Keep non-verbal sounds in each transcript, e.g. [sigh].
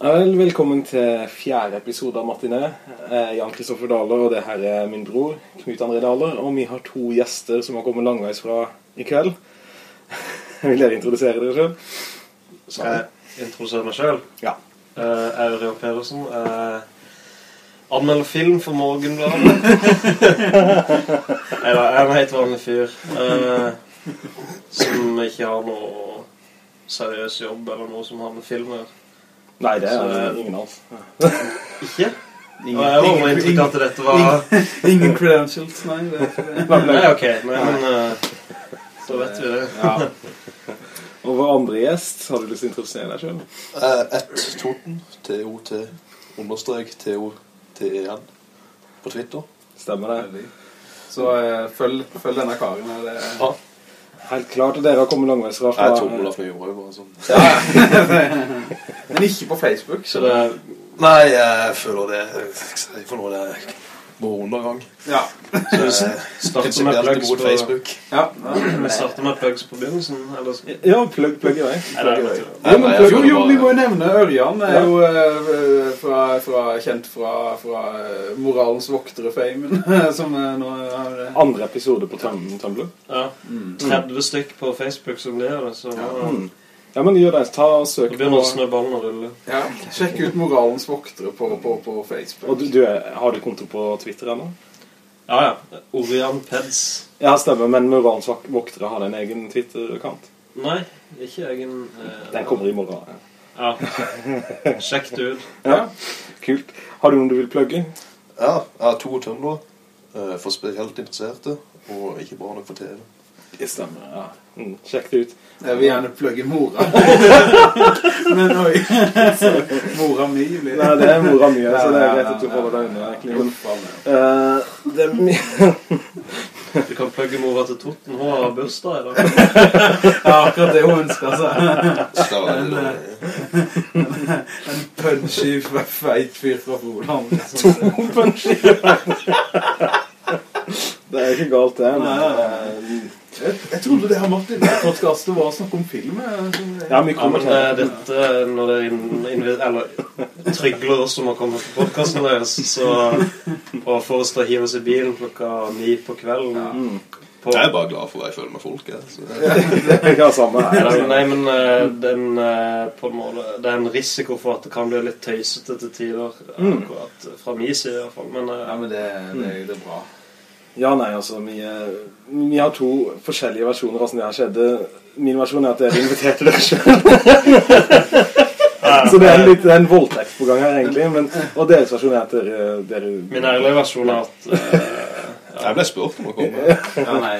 Vel, velkommen til fjerde episode av Martinet. Jeg er Jan Kristoffer Dahler, og det her er min bror, Knut André Dahler. Og vi har to gjester som har kommet langveis fra i kveld. [laughs] Vil dere introdusere dere selv? Skal jeg introdusere meg selv? Ja. Uh, Jeg er Ørjan Pedersen. Uh, anmelder film for Morgenbladet. [laughs] Neida, jeg er en helt vanlig fyr. uh, som ikke har noe seriøs jobb eller noe som har med film å gjøre. Nei, det er Så- ingen av oss. [laughs] Ikke? Ingen, jeg noe at dette var Ingen credentials, nei. Det er det. [laughs] Nei, ok. Nei, men eh, så vet vi det. Ja. [laughs] Og vår andre gjest, har du lyst til å introdusere deg selv? Uh, ett Toten, TOT, understrek TOTEN, på Twitter. Stemmer det? Så eh, følg, følg denne karen. Det er... Ja. Helt klart, og dere har kommet langveis fra. Jeg tror Olaf Olaf Nyhøy, bare sånn. [laughs] Men ikke på Facebook. Så det Nei, jeg føler det, jeg får noe det vår undergang. Ja. Så er starter med plugs på Facebook. ja. Vi starter med plugs på begynnelsen. Eller Ja, plugg, plugg i vei. Det Jo, jo, vi må jo nevne Ørjan. er jo uh, fra, fra, kjent fra, fra eh, Moralens voktere-famen. [laughs] Som eh, nå har uh, Andre episode på Tum- Tumblr. Ja. 30 stykk på Facebook som det, så Ja. Ja. Men gjør det. Ta og søk på... snøballen å rulle. ja, Sjekk ut Moralens voktere på, på, på Facebook. Og du, du er, har du konto på Twitter ennå? Ja, ja. Orian Peds. Ja, stemmer, men Moralens voktere har en egen Twitter-kant. Nei, ikke egen eh, Den kommer i morgen. Ja. Ja. Sjekk det ut. [laughs] Ja, kult. Har du noen du vil plugge? Ja, jeg har to tømler uh, for spesielt interesserte, og ikke bra nok for TV. Det stemmer, ja. Mm, sjekk det ut. Jeg vil gjerne plugge mora. [laughs] Men oi. Så, mora mi blir Nei, det er mora mi, så det er greit at du holder deg unna, egentlig. Eh, mi- [laughs] Du kan plugge mora til Totten. Hun har bursdag i dag. [laughs] Ja, akkurat det hun ønsker seg. En, det var veldig dårlig. En punchy, feit fyr fra Froland. punchy! Det er ikke galt, det. Men, Jeg, jeg trodde det her, Martin, det podcastet var å snakke om film. ja, vi kommer til eh, dette Når det er Eller trygler oss om å komme på podkasten deres, så Og får oss til å hive oss i bilen klokka ni på kvelden Mm. på, Jeg er bare glad for å være i følge med folk. Jeg. Så [laughs] det samme her. Nei, men eh, den, eh, på en måte, det er en risiko for at det kan bli litt tøysete til tider. Mm. Akkurat fra min side, i hvert fall. Men eh, Ja, men det, det, det er bra. Ja, nei, altså, vi, eh, vi har to forskjellige versjoner av åssen det her skjedde. Min versjon er at dere inviterte dere selv. Så det er en, litt, det er en voldtekt på gang her, egentlig. Men, og deres versjon er at dere... dere min ærlige versjon er at eh, jeg ble spurt om å komme. Ja, nei.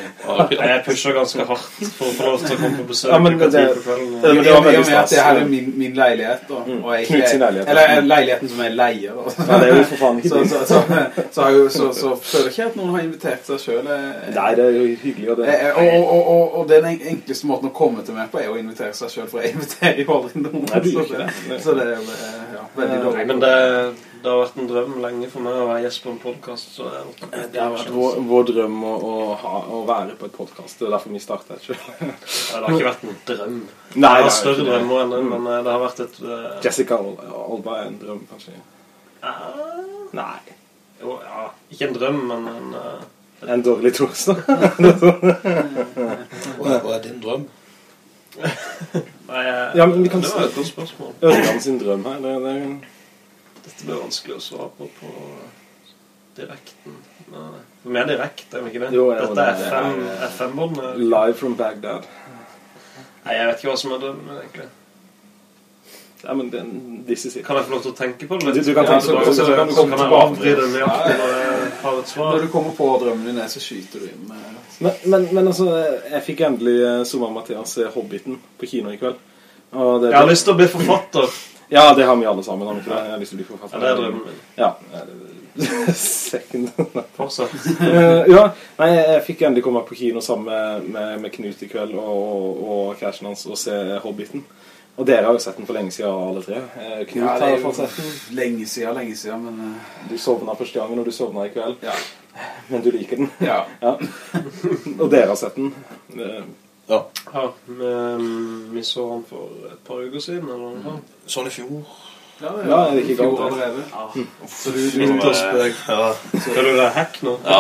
jeg pusher ganske hardt for å få lov til å komme på besøk Ja, men det, det, det- det var veldig stas. det her er min, min leilighet, da, og jeg Knut sin leilighet. Eller eh, leiligheten som jeg leier. Ja, det er jo for faen ikke Så, din. så, så, så, så, så føler jeg ikke at noen har invitert seg selv. Nei, det er jo hyggelig, og det... Og, og, og, og den enkleste måten å komme til meg på er å invitere seg selv, for jeg inviterer jo aldri noen. Nei, du gjør så, ikke det, det. så det er jo, eh, ja, veldig dårlig. Nei, men det, det har vært en drøm lenge for meg å være gjest på en podkast. Så det, er- Det har vært vår, vår drøm å, å, ha, å være på et podcast. Det er derfor vi startet det har ikke vært en drøm. Nei, jeg det har er større drømmer enn det, men eh, det har vært et uh... Jessica Al- Alba er en drøm, kanskje. Uh... Nei. jo, ja, Ikke en drøm, men en uh... En dårlig torsdag. [laughs] Hva er, er din drøm? Nei, Ja, men vi kan det var et godt spørsmål. Ørjan sin drøm her. Det, det, Dette blir vanskelig å svare på på direkten. Nei, Mer direkte, er vi ikke det? Jo, jo, Dette er det FM FM-bånd. live from Baghdad. Nei, jeg vet ikke hva som er drømmen, egentlig. Ja, men den, disse sitter. Kan jeg få lov til å tenke på det? Du- du kan tenke så, på det, så, kan du komme kan jeg tilbake. avbryte nøyaktig når jeg har et svar. Når du kommer på drømmen din, så skyter du inn Men, men, men altså, jeg fikk endelig eh, Soma Mathias se Hobbiten på kino i kveld. Og det, Jeg har lyst til å bli forfatter. Ja, det har vi alle sammen. Har vi ikke det? Jeg har lyst til å bli Ja, forfatter. det er drømmen min. Ja. [laughs] Second. Fortsatt. Eh, ja, nei, jeg fikk endelig komme på kino sammen med, med, med Knut i kveld og, og, hans og se Hobbiten. Og dere har jo sett den for lenge siden, alle tre. Eh, Knut Ja, har i sett den. lenge siden, lenge siden, men eh, Du sovna første gangen, og du sovna i kveld. ja. Men du liker den. ja. Ja. Og dere har sett den. Eh, Ja. Ja, vi, vi så han for et par uker siden, eller noe sånt. Sånn i fjor. Ja, Ja, er det ikke i fjor galt, det? allerede. Så du. Ja, Føler du deg hack nå? ja.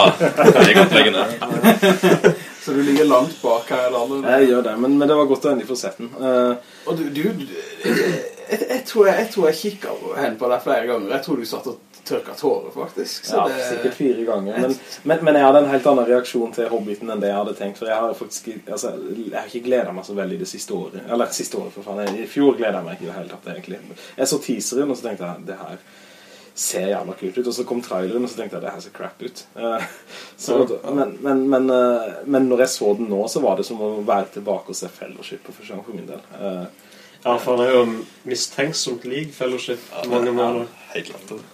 Jeg kan legge ned. [laughs] så du ligger langt bak her landet. Jeg gjør det, men, men det var godt å endelig få sett den. Uh, Og du, du, jeg, jeg, jeg, tror jeg, jeg tror jeg kikket hen på deg flere ganger. Jeg tror du satt og tørket tårer, faktisk. Så ja, det, sikkert fire ganger. Men, men, men jeg hadde en helt annen reaksjon til Hobbiten enn det jeg hadde tenkt. For jeg har faktisk altså, jeg har ikke gledet meg så veldig det siste året. Eller siste året, for faen. I fjor gleda jeg meg ikke i det hele tatt, egentlig. Jeg så teaseren, og så tenkte jeg det her ser jævla kult ut. Og så kom traileren, og så tenkte jeg det her ser crap ut. Eh, så, men, men, men, eh, men når jeg så den nå, så var det som å være tilbake og se Fellowship på første gang for min del. Eh, Ja, for han er jo mistenksomt lik Fellowship mange måter. Helt latterlig.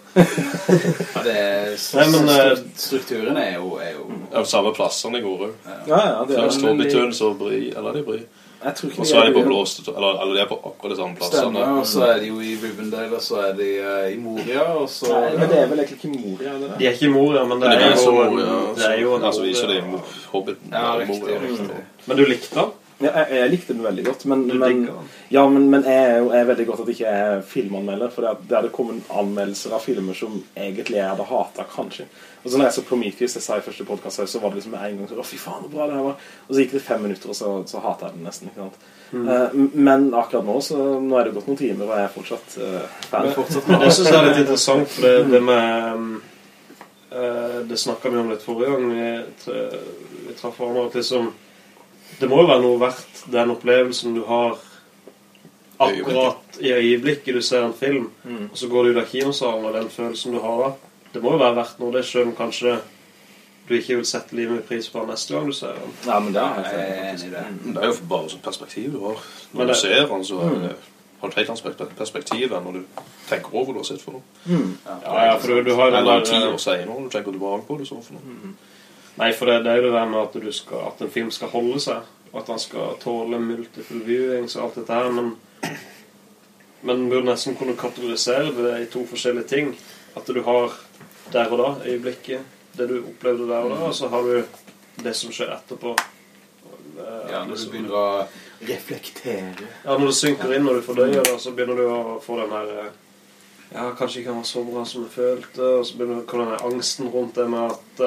det er, [laughs] Nei, men, eh, strukturen er jo, er jo er jo samme plassene i òg. ja, ja, det er Først Hobbitun, så Bry. Eller det er Bry. Jeg tror ikke Og så er de på blåste Eller, eller de er på akkurat de samme plassene. Og så er de jo i Rivendale, og så er de eh, i Moria, og så... Nei, men det er vel egentlig ikke Moria, er det det? De er ikke i Moria, men det Men er det er jo Moria. det er jo en Altså viser de Moria. Hobbiten. Ja, riktig, Moria. riktig. Men du likte den? Ja, jeg, jeg likte den veldig godt, men, men, ja, men, men jeg jeg er veldig godt at jeg ikke er filmanmelder, for det, det hadde kommet anmeldelser av filmer som egentlig jeg hadde hatet, kanskje. Og så når jeg så Prometheus, jeg sa i første podcast, så var det liksom en gang så, å fy faen, så bra det her var. Og så gikk det fem minutter, og så, så hata jeg den nesten, ikke sant? Eh, men akkurat nå, så nå er det gått noen timer, og jeg er fortsatt uh, fan. Fortsatt Men det synes jeg er litt interessant, for det, det med um, uh, Det snakket vi om litt forrige gang vi, vi traff hverandre, at liksom Det må jo være noe verdt den opplevelsen du har akkurat i øyeblikket du ser en film, Mm. og så går du ut av kinosalen, og den følelsen du har da, det må jo være verdt noe, det selv om kanskje du ikke vil sette livet med pris på den neste gang du ser den. Ja, men det er jeg er enig. i det. Men Det er jo bare sånn perspektiv du har. Når det... du ser den, så er det, har du et helt annet spek- perspektiv enn når du tenker over hva du har sett for noe. Ja, ja, for du, du har jo den Eller der ti år senere når du tenker tilbake på det så for noe. Nei, for det, det er jo det med at, du skal, at en film skal holde seg, og at den skal tåle multiple viewings og alt dette her, men men burde nesten kunne kategorisere det i to forskjellige ting. At du har der og da, øyeblikket, det du opplevde der og da, og så har du det som skjer etterpå. Eh, Ja, når du liksom- begynner å reflektere. ja, når du synker inn, når du fordøyer det, så begynner du å få den her eh, Ja, kanskje ikke han var så bra som jeg følte, og så begynner du å komme den angsten rundt det med at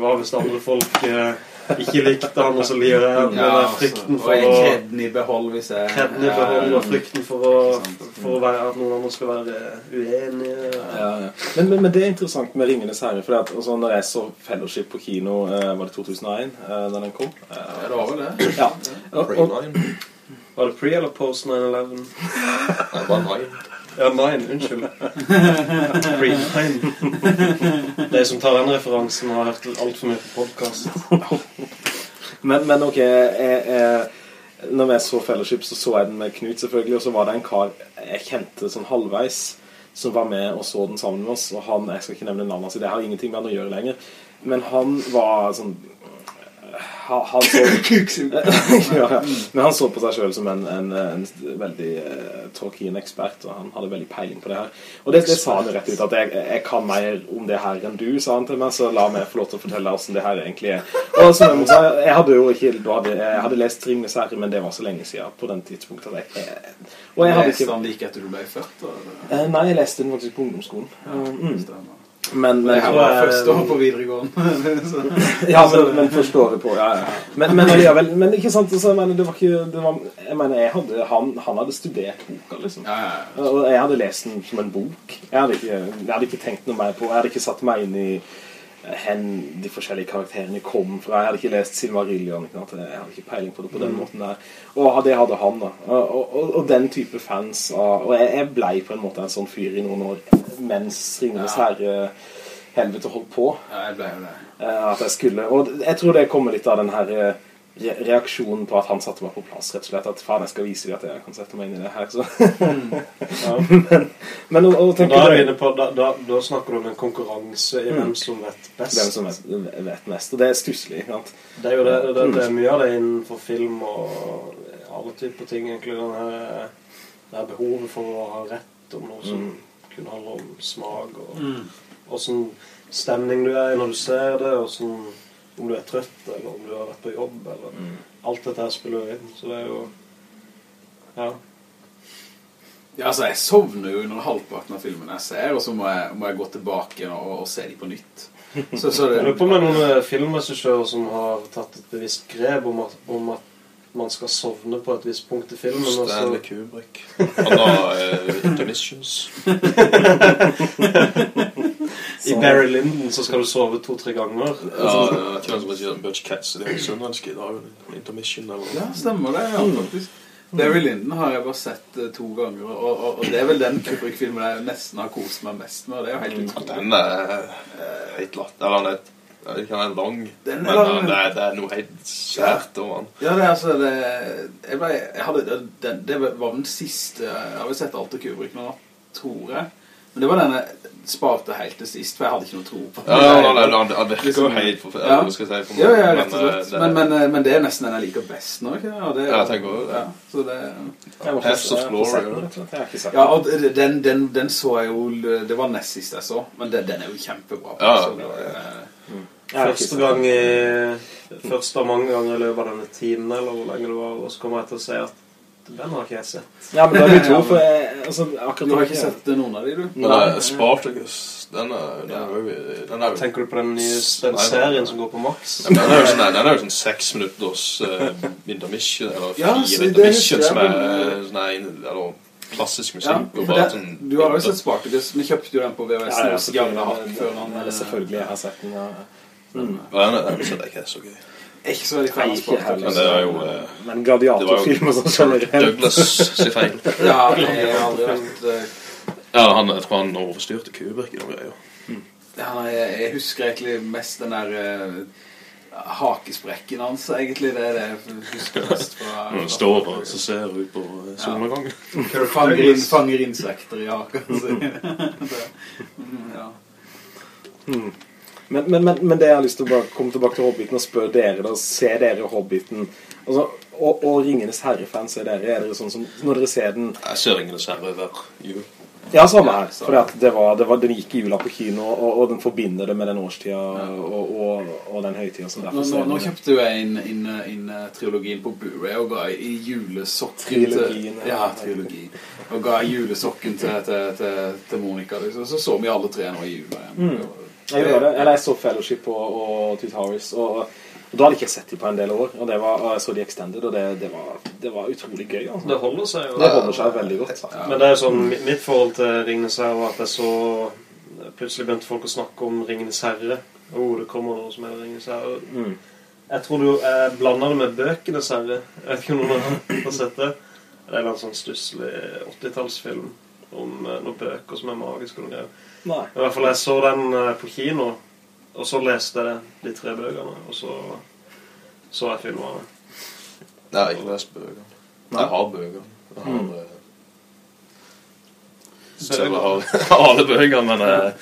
hva hvis andre folk eh, ikke likte han, og så lir jeg den ja, altså, frykten for å kredden i behold hvis jeg... Kredden i behold og frykten for, å, for å være, at noen andre skal være uenige. Ja, ja. Men, men, men det er interessant med Ringenes herre, for at, altså, når jeg så Fellowship på kino, eh, var det 2001 eh, da den kom? Ja, det var vel det. ja. Og, Pre og. Var det pre eller post 9-11? Nei, var nine. Ja, mine, unnskyld. Green, mine. De som tar den referansen, har hørt altfor mye på podkast. men, men ok, jeg, jeg, når jeg så Fellowship, så så jeg den med Knut selvfølgelig, og så var det en kar jeg kjente sånn halvveis, som var med og så den sammen med oss, og han, jeg skal ikke nevne navnet hans, det har ingenting med han å gjøre lenger, men han var sånn han, han så [laughs] [laughs] ja, ja. Men han så på seg selv som en, en, en veldig uh, Tolkien-ekspert, og han hadde veldig peiling på det her. Og det, det sa han rett ut, at jeg, jeg kan mer om det her enn du, sa han til meg, så la meg få lov til å fortelle hvordan det her egentlig er. Og som jeg, må si, jeg hadde jo ikke, da hadde, jeg hadde lest Ringenes herre, men det var så lenge siden på den tidspunktet. at Jeg, jeg, og jeg hadde ikke... Leste han like etter du ble født? eller? Eh, Nei, jeg leste den faktisk på ungdomsskolen. Ja, Mm. Stemmer. Men, Det men, her var første år på videregående. [laughs] [laughs] Ja, men, men forstår du på, ja, ja. Men, men, allikevel, men ikke sant, så jeg mener, det var ikke, det var, jeg mener, jeg hadde, han, han hadde studert boka, liksom. ja, ja, ja. Og jeg hadde lest den som en bok. Jeg hadde ikke, jeg hadde ikke tenkt noe mer på, jeg hadde ikke satt meg inn i hen de forskjellige karakterene kom fra. Jeg hadde ikke lest Silmarillion, ikke sant? jeg hadde ikke peiling på det på den måten der. Og det hadde han da. Og, og, og den type fans, og jeg, jeg blei på en måte en sånn fyr i noen år, mens Ringenes Ja. Herre helvete holdt på. ja, jeg ble jo det. Eh, At jeg skulle Og jeg tror det kommer litt av den her eh, reaksjonen på at han satte meg på plass, rett og slett. At faen, jeg skal vise dem at jeg kan sette meg inn i det her. Så. [laughs] men men å, å Og tenke da er på, da, da, da snakker du om en konkurranse i hvem som vet best. hvem som vet, vet mest. Og det er stusslig. Det er jo det, det, det er mye av det innenfor film og alle typer ting, egentlig. Denne, det her behovet for å ha rett om noe som kun handler om smak, og åssen stemning du er i når du ser det, og sånn, om du er trøtt, eller om du har vært på jobb, eller Alt dette her spiller inn, så det er jo Ja. Ja, altså, jeg sovner jo under halvparten av filmen jeg ser, og så må jeg, må jeg gå tilbake og, og se dem på nytt. [laughs] Så, så det, Jeg lurer på om det er noen eh, filmregissører som har tatt et bevisst grep om at, om at man skal sovne på et visst punkt i filmen. og Stanley Kubrick. [laughs] Han har uh, intermissions. [laughs] I Barry Lyndon så skal du sove to-tre ganger. Ja, jeg er ikke hvem som sier Butch Cassidy. er har jo dag. intermission eller noe. ja, stemmer det, ja, faktisk. Barry Lyndon har jeg bare sett eh, to ganger, og, og, og det er vel den Kubrick-filmen jeg nesten har kost meg mest med, det er jo helt utrolig. Den er eh, helt latt. Eller han er, jeg ikke, en er lang, Den er men lang. han- det, er, det er noe helt sært over den. Ja, det er altså det, jeg ble, jeg hadde, den, det var den siste Jeg har vel sett alt av Kubrick nå, tror jeg. Men det var den jeg sparte helt til sist, for jeg hadde ikke noe tro på det. Ja, det virker jo helt forferdelig, Ja. skal jeg si. Ja, ja, rett og men, slett. Men, det- Men, men, eh, men det er nesten den jeg liker best nå, ikke? Ja, det, Ja, jeg tenker også det. Ja, så det... Paths of Glory, Ja, og den, den, den så jeg jo Det var nest sist jeg så Men den, den er jo kjempebra Ja. var, eh, ikke Første gang i Første av mange ganger i løpet av denne timen, eller hvor lenge det var, og så kommer jeg til å si at den har ikke jeg sett. Ja, men da er vi to, for jeg, altså, akkurat Du har ikke sett eh, noen av de, du? Men Nei Spartacus, den er, den er jo den er Tenker du på den nye den Nei, serien som går på Max? Den er jo sånn, den er jo sånn seks minutters uh, intermission, eller Ja, fire ja, intermission som er men- eh, sånn eller klassisk musikk. Ja, for det, sånn, du har jo sett Spartacus Vi kjøpte jo den på VHS Ja, ja, eh, selvfølgelig, jeg har sett den. Ja. Mm. Ja, den er, den ikke er så gøy. Ikke så veldig fan av ikke. Men det er jo eh, Men det var gladiatorfilmer jo sånn generelt. Douglas sin feil. [laughs] Ja, jeg har aldri vært eh, Ja, han, jeg tror han overstyrte Kubrick i noen greier. ja, nei, jeg, jeg husker egentlig mest den der eh, Hakesprekken hans egentlig Det er det jeg husker mest fra [laughs] Når han står og så ser ut på eh, solnedgangen. Fanger, inn, fanger insekter i haken [laughs] Ja Det- mm, ja. Men, men, men, men det jeg har lyst til å bare komme tilbake til Hobbiten og spørre dere da, ser dere Hobbiten altså, og, og Ringenes Herre-fans er dere, er dere sånn som når dere ser den Jeg ser 'Ringenes herre' hver jul. Ja, samme her, for det var, det var, den gikk i jula på kino og, og den forbinder det med den årstida og, og, og den høytiden Nå, nå, nå kjøpte jo jeg inn, inn, inn eh, trilogien på Blu-ray og ga i julesokken Trilogien, til, ja, trilogien. Og ga julesokken til, til, til, til Monica. liksom. Så så vi alle tre nå i jula. igjen. Mm. Jeg gjorde det, eller jeg så Fellowship og, og Two Towers og, og da hadde jeg ikke sett dem på en del år og, det var, og jeg så de Extended og det, det, var, det var utrolig gøy altså. Det holder seg jo. det holder seg veldig godt Ja. Men det er sånn, mitt forhold til Ringenes Herre var at jeg så Plutselig begynte folk å snakke om Ringenes Herre. Oh, det kommer noe som heter Ringenes Herre. mm. Jeg tror du jeg blander det med Bøkenes Herre. Jeg vet ikke om noen har- sett det. Det er en sånn stusslig 80-tallsfilm om eh, noen bøker som er magiske og noe greier. Nei I hvert fall jeg så den eh, på kino, og så leste jeg de tre bøkene, og så så jeg filmene. Jeg har ikke lest bøkene. Jeg har bøkene. Jeg har... Mm. eh, Selv jeg har [laughs] jeg alle bøkene, men eh,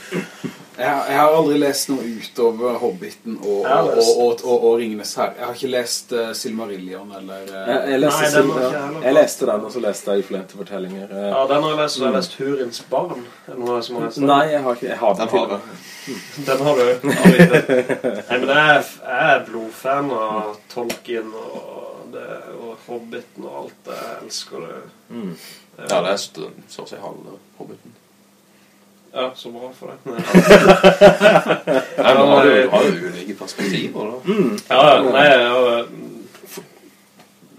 Jeg, har- jeg har aldri lest noe utover Hobbiten og, Jeg har og, og, og, og, og Ringenes her. Jeg har ikke lest uh, Silmarillion eller uh... jeg, jeg, leste, Nei, den var ikke heller jeg leste den og så leste jeg Uflente fortellinger eh, Ja, den har jeg lest, og jeg har lest Hurins barn. Har? Nei, jeg har ikke Jeg har den den har Den har du. [laughs] Nei, men jeg er, blodfan av Tolkien og, det, og Hobbiten og alt. Jeg elsker det. Mm. Jeg har lest så å si halve Hobbiten. Ja, så bra for deg. [laughs] Nei, men du har du har jo ulike perspektiver, da. Mm. Ja, nei, ja,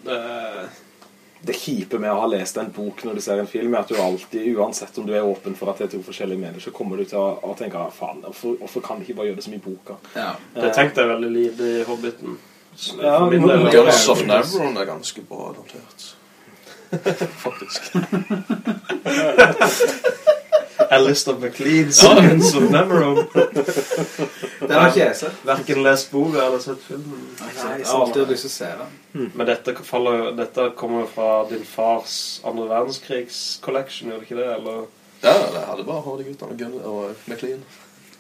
det, Det kjipe med å ha lest en bok når du ser en film, er at du alltid, uansett om du er åpen for at det er to forskjellige medier, så kommer du til å, å tenke faen, hvorfor, hvorfor kan de ikke bare gjøre det som i boka? ja. det tenkte jeg veldig lite i Hobbiten. Ja, Guns of Navarone er ganske bra adoptert. [laughs] [laughs] Faktisk. Alistair MacLean, Sons of Navarone. Den har ikke jeg sett. Hverken lest boka eller sett filmen. Jeg har alltid lyst til å se den. Men dette, faller, dette kommer fra din fars andre verdenskrigs-collection, gjør det ikke det? Eller Ja, det hadde bare Hardy-guttene og og McLean.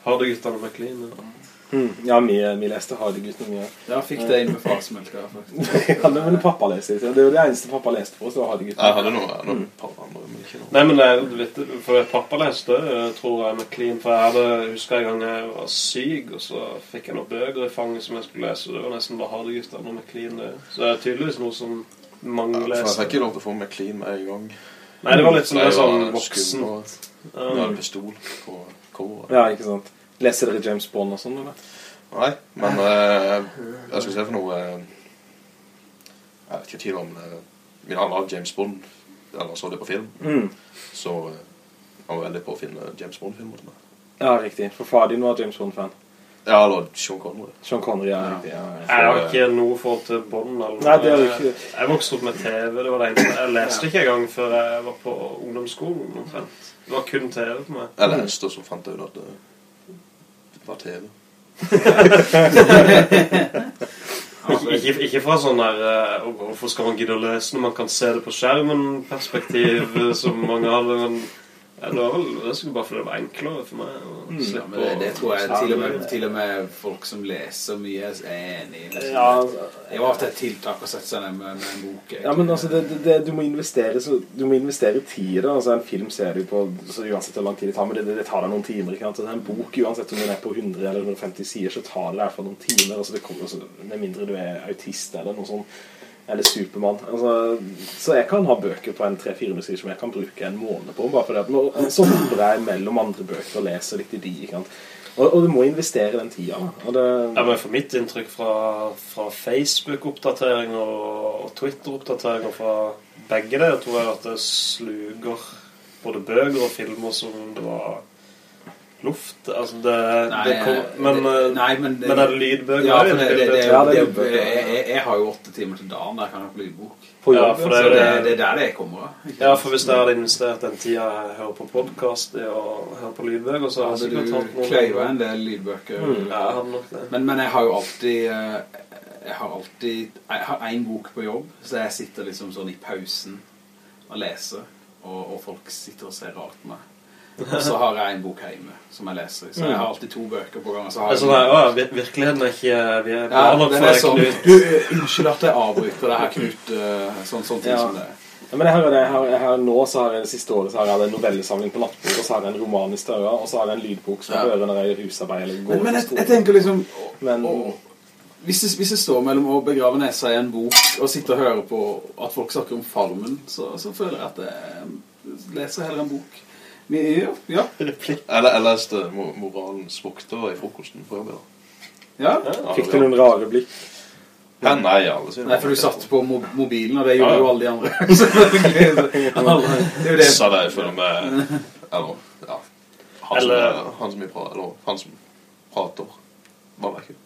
Hardeguttene MacLean? Ja. Mm. Ja, vi, vi leste Hardy-guttene mye. Ja, fikk det inn med farsmelka, faktisk. [laughs] ja, det var det pappa leste. Det er jo det eneste pappa leste på oss, det var Hardy-gutten. Jeg hadde noe, noen par andre, men ikke noe. Nei, men det, du vet, for pappa leste, eh, tror jeg, MacLean, for jeg hadde, husker en gang jeg var syk, og så fikk jeg noen bøker i fanget som jeg skulle lese, og det var nesten bare Hardeguttene og MacLean. Det. Så det er tydeligvis noe som mange For jeg fikk ikke lov til å få McLean med en gang. Nei, det var litt sånn, det sånn voksen. og- Ja. Det pistol på coveret. Ja, ikke sant. Leser dere James Bond og sånn, eller? Nei, men eh, jeg skal se for noe eh, Jeg vet ikke tid om eh, Min annen av James Bond Eller så det på film Mm. Så eh, han var veldig på å finne James Bond-filmer til meg Ja, riktig. For far din var James Bond-fan. Ja, eller Sean Connery Sean Connery, ja, riktig. Ja, ja. Jeg har ikke noe forhold til Bond. Eller Nei, det er du ikke... Jeg vokste opp med TV. det var det eneste. Jeg leste ikke engang før jeg var på ungdomsskolen. omtrent. Det var kun TV for meg. Jeg leste, og så fant jeg ut at det var TV Ikke, ikke, ikke fra sånn der eh, Hvorfor skal man gidde å lese når man kan se det på skjermen-perspektiv, eh, som mange hadde. Men ja, det var vel det skulle bare fordi det var enklere for meg å Ja, slippe men det, det tror jeg til og, med, til og med folk som leser mye er enig i. Liksom. Ja, Det er jo alltid et tiltak å sette seg ned med, med en bok. egentlig. Ja, men altså, det, det, det, du, må investere, så, du må investere tid i det. Altså, en film ser du på så uansett hvor lang tid det tar, men det, det, det tar deg noen timer. Ikke sant? Så En bok, uansett om den er på 100 eller 150 sider, så tar det i hvert fall noen timer. Altså, det kommer, altså, med mindre du er autist eller noe sånt, eller Supermann. Altså, så jeg kan ha bøker på en tre-fire musikk som jeg kan bruke en måned på, bare fordi at nå, så hopper jeg mellom andre bøker og leser litt i de. Ikke sant? Og, og du må investere den tida. Og det, Ja, men For mitt inntrykk fra, fra Facebook-oppdateringer og Twitter-oppdateringer fra begge der, tror jeg at det sluker både bøker og filmer som det var luft. Altså det, Nei, det kom, men, det- eh, nei, men, det, men er det lydbøker? Ja, det, det, det, Ja, det det, jeg, jeg, jeg har jo åtte timer til dagen der jeg kan ha på lydbok. på Ja, for det Så er det, det- det er der det kommer ikke Ja, for hvis jeg hadde investert den tida jeg hører på podcast og hører på lydbøker, så hadde jeg sikkert noen kløyva en del lydbøker. Mm, ja, jeg hadde nok det. Men, men jeg har jo alltid eh, Jeg har alltid Jeg har en bok på jobb, så jeg sitter liksom sånn i pausen og leser, og, og folk sitter og ser rart på meg. Og så har jeg en bok hjemme som jeg leser. Så jeg har alltid to bøker på gang. Så har jeg sånn her, ja, vir- virkeligheten er ikke Vi er ja, den er sånn Knut. Du, unnskyld at jeg avbryter det her, Knut. eh, Sånn, sånn ting Ja. som det. Ja, men jeg har, jeg har, jeg har, nå så har jeg det siste året så har jeg en novellesamling på nattbord, og så har jeg en roman i større, og så har jeg en lydbok som jeg Ja. hører når jeg gjør husarbeid eller går Men, men jeg, jeg tenker liksom Men- å- hvis, det, hvis det står mellom å begrave nesa i en bok og sitte og høre på at folk snakker om farmen, så, så føler jeg at jeg leser heller en bok. Men, ja, ja, jeg leste Moralens vokter i frokosten på jobb ja. Ja, Fikk du noen rare blikk? Ja, nei, alle sier Nei, for du satt på mobilen, og det gjorde Ja, ja. jo alle de andre. [laughs] Selvfølgelig. Alle- det er jo det. Sa det for med Eller, ja Han som, Eller- han som, vi pra- eller, han som prater Var det ikke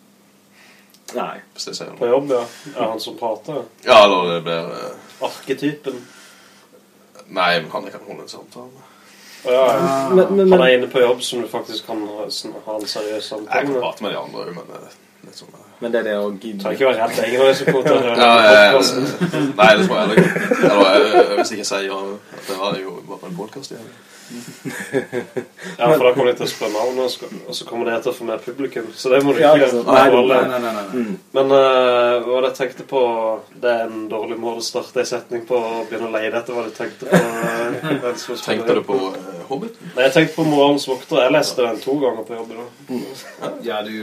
Nei. Hvis jeg sier På jobb, ja. Er han som prater? Ja, eller det blir eh, Arketypen. Nei, men han jeg kan holde en samtale med Å, ja, ja. Men, men, Han er inne på jobb som du faktisk kan ha, en seriøs Jeg samtale kan med. prate med de andre òg, men det litt sånn eh, men det er det å gidde trenger ikke være redd. [laughs] Ja, eh, podcasten. Nei, det tror jeg heller ikke Eller eh, hvis jeg ikke sier ja, det var jo bare en podcast igjen [laughs] Ja, for da kommer de til å spørre navn, og så- kommer det til å få med publikum. Så det må du ikke gjøre. Nei, Nei. Nei, nei. Mm. Men uh, hva var det jeg tenkte på Det er en dårlig måte å starte en setning på å begynne å leie etter hva du tenkte på. eh. [laughs] Tenkte du på uh, Hobbit? Nei, jeg tenkte på Moralens vokter. Jeg leste den to ganger på jobb. Da. Ja, du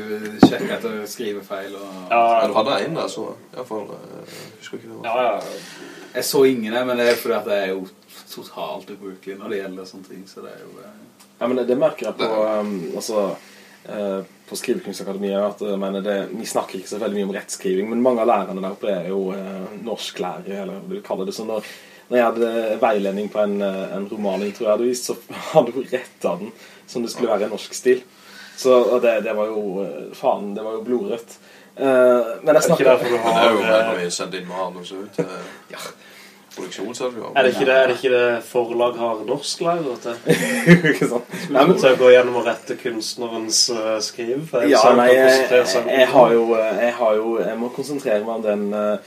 sjekker etter skrivefeil og... Ja, Ja, du hadde en der, så Iallfall. Uh, Husker ikke det var ja, ja. Jeg så ingen, men det er fordi at jeg er jo totalt ubrukelig når det gjelder sånne ting, så det er jo... eh, Ja, men det, det merker jeg på um, altså, eh, på Skrivekunstakademiet at mener det, vi snakker ikke så veldig mye om rettskriving, men mange av lærerne der oppe er jo eh, norsklærere, eller hva du kaller det. Så når, når jeg hadde veiledning på en, eh, en roman jeg tror jeg hadde vist, så [laughs] hadde hun retta den som det skulle være en norsk stil. Så og det, det var jo eh, Faen, det var jo blodrødt. Eh, men jeg Er snakker derfor du det er jo har sendt eh, inn manus ut til produksjonsselskap. Er det ikke det, er det, ikke det forlag har Norsk til? [laughs] Ikke sant? Nei, men, Til å gå gjennom og rette kunstnerens uh, skrivefeil? Ja, så nei, jeg, jeg, har jo, jeg har jo Jeg må konsentrere meg om den Uh,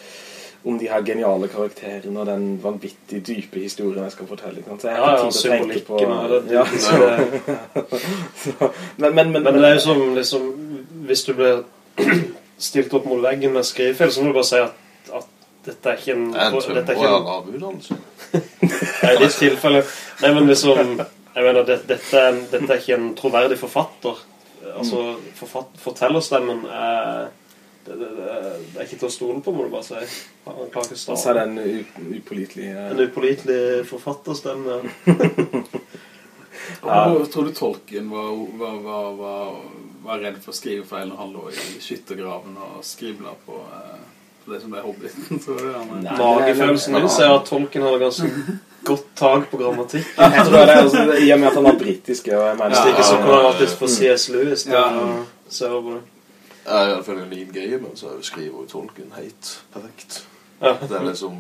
Om de her geniale karakterene og den vanvittig dype historien jeg skal fortelle. Ikke sant? Så jeg har ja, ja, symbolikken og det, ja, [laughs] men, men, men, Men det er jo som liksom Hvis du blir [clears throat] stilt opp mot veggen med skrivefeil, så må du bare si at, at dette er ikke en Det dette er en. Nei, [laughs] i ditt tilfelle Nei, men liksom Jeg mener, det, dette, er dette er ikke en troverdig forfatter. Altså, forfatt, fortellerstemmen er det, det, det, det er ikke til å stole på, må du bare si. Han klarer ikke å så er det en upålitelig eh, En upålitelig forfatterstemme. Og Tror du tolken var, var, var, var, var redd for skrivefeil når han lå i skyttergraven og skribla på, eh, på det som er Hobbiten? Tror jeg. Magefølelsen min sier at tolken har ganske [laughs] godt tak på grammatikk. Jeg tror det er altså, I og med at han er britisk og jeg mener, ja, ikke så kan kunne han ja, alltid få C.S. Lewis Ja. å Ja, det. Er i hvert fall en Neil men så skriver jo tolken helt perfekt. Ja. Det er liksom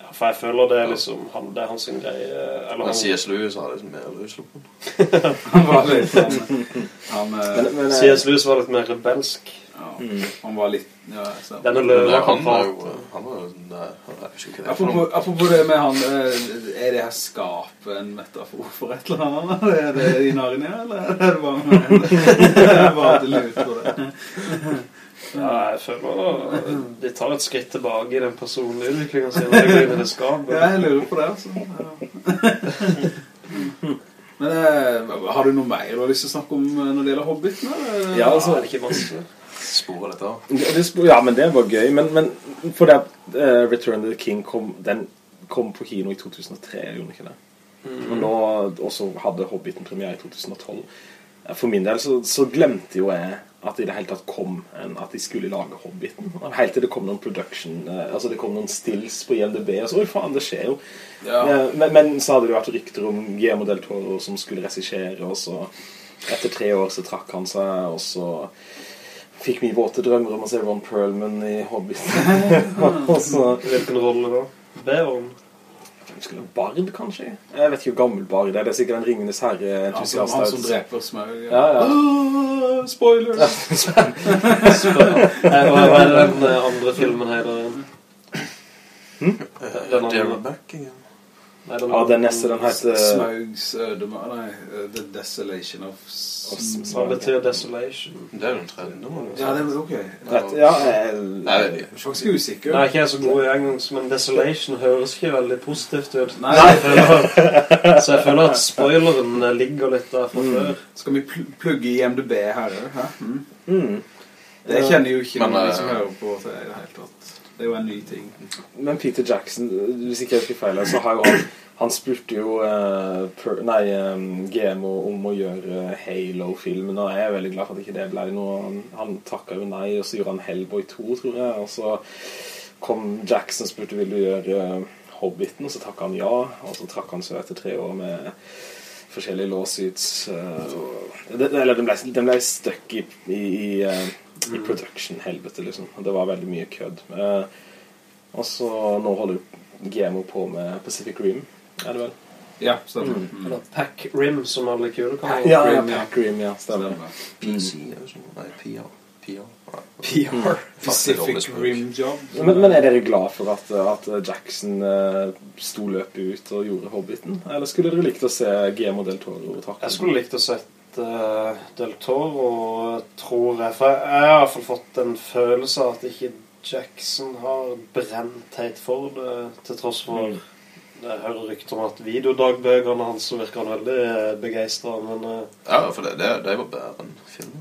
Ja, for jeg føler det er liksom han, det er hans greie. Eller Men han, C.S. Lewis har liksom mer løsluppen. [laughs] han var litt sånn han, eh, Men, men, eh, C.S. Lewis var litt mer rebelsk. Ja, Mm. han var litt ja, så. Denne løva han var jo. Han var jo Nei, jeg ikke det. Apropos, apropos det med han eh, Er det her skapet en metafor for et eller annet? [laughs] Er det i Narnia, eller [laughs] er det bare [laughs] meg? Det er bare lurt for det. Ja, jeg føler de tar et skritt tilbake i den personlige utviklingen sin. skapet. Ja, jeg lurer på det, altså. Ja. Men eh, har du noe mer du har lyst til å snakke om eh, når det gjelder Hobbiten? Eller? Ja, altså, er det ikke masse? Sporet dette av. Det, det, ja, men det var gøy. Men, men for det at eh, Return of the King kom, den kom på kino i 2003, gjorde den ikke det? Mm. Og nå også hadde Hobbiten premiere i 2012. Eh, For min del så, så glemte jo jeg at det i det hele tatt kom en, at de skulle lage Hobbiten. Helt til det kom noen production eh, Altså det kom noen stills på IMDb, og så Oi, faen, det skjer jo. Ja. Men, men så hadde det vært rykter om Guillermo del Toro som skulle regissere, og så etter tre år så trakk han seg, og så fikk mye våte drømmer om å se Ron Perlman i Hobbiten. [laughs] Hvilken rolle da? Beorn? Skulle skulle Bard, kanskje? Jeg vet ikke hvor gammel Bard er. Det er sikkert en Ringenes herre-entusiast. han som dreper Smaug. Ja, ja. Ah, spoilers! [laughs] Eh, Hva er den andre filmen her? Hmm? Uh, Darren Back igjen. Nei, den, ja, den neste, den heter Smaugs ødema... Nei, uh, The Desolation of Hva betyr Desolation? Det er den tredje. må Ja, det er ok. Rett, ja, jeg, Nei, Jeg er faktisk usikker. Nei, ikke jeg er så god i engelsk, men Desolation høres ikke veldig positivt ut. Nei. Så jeg føler, så jeg føler at spoileren eh, ligger litt der fra før. Skal vi pl plugge i MDB her, hæ? Mm. mm. Det kjenner jo ikke Men, noen eh, som hører på til i det hele tatt. Det er jo en ny ting. Men Peter Jackson, hvis ikke jeg husker feil, så har jo han Han spurte jo uh, per, nei, um, GMO om å gjøre eh, Halo-filmen, og jeg er veldig glad for at ikke det ble noe. Han, han takka jo nei, og så gjorde han Hellboy 2, tror jeg. Og så kom Jackson og spurte vil du gjøre eh, Hobbiten, og så takka han ja. Og så trakk han seg etter tre år med forskjellige lawsuits. Uh, den ble, den ble støkk i, i, i, eh, i production-helvete, liksom. Det var veldig mye kødd. Eh, og så nå holder GMO på med Pacific Rim, er det vel? Ja, stemmer. Mm. Mm. Eller Pack Rim, som alle kule kan Ja, ja, Rim, ja. Pac Rim, ja, stemmer. Stemmer. PC sånn Nei, PR. PR. PR. [laughs] Pacific. Rim Job. Men, men er dere glad for at, at Jackson uh, sto løpet ut og gjorde Hobbiten? Eller skulle dere likt å se GMO del Toro takke? Jeg skulle likt å sett eh, Del Toro, tror jeg. For jeg har i hvert fall fått en følelse av at ikke Jackson har brent helt for det, til tross for Mm. Jeg hører rykter om at videodagbøkene hans så virker han veldig eh, begeistra, men eh, Ja, for det, det, det var bedre enn filmen.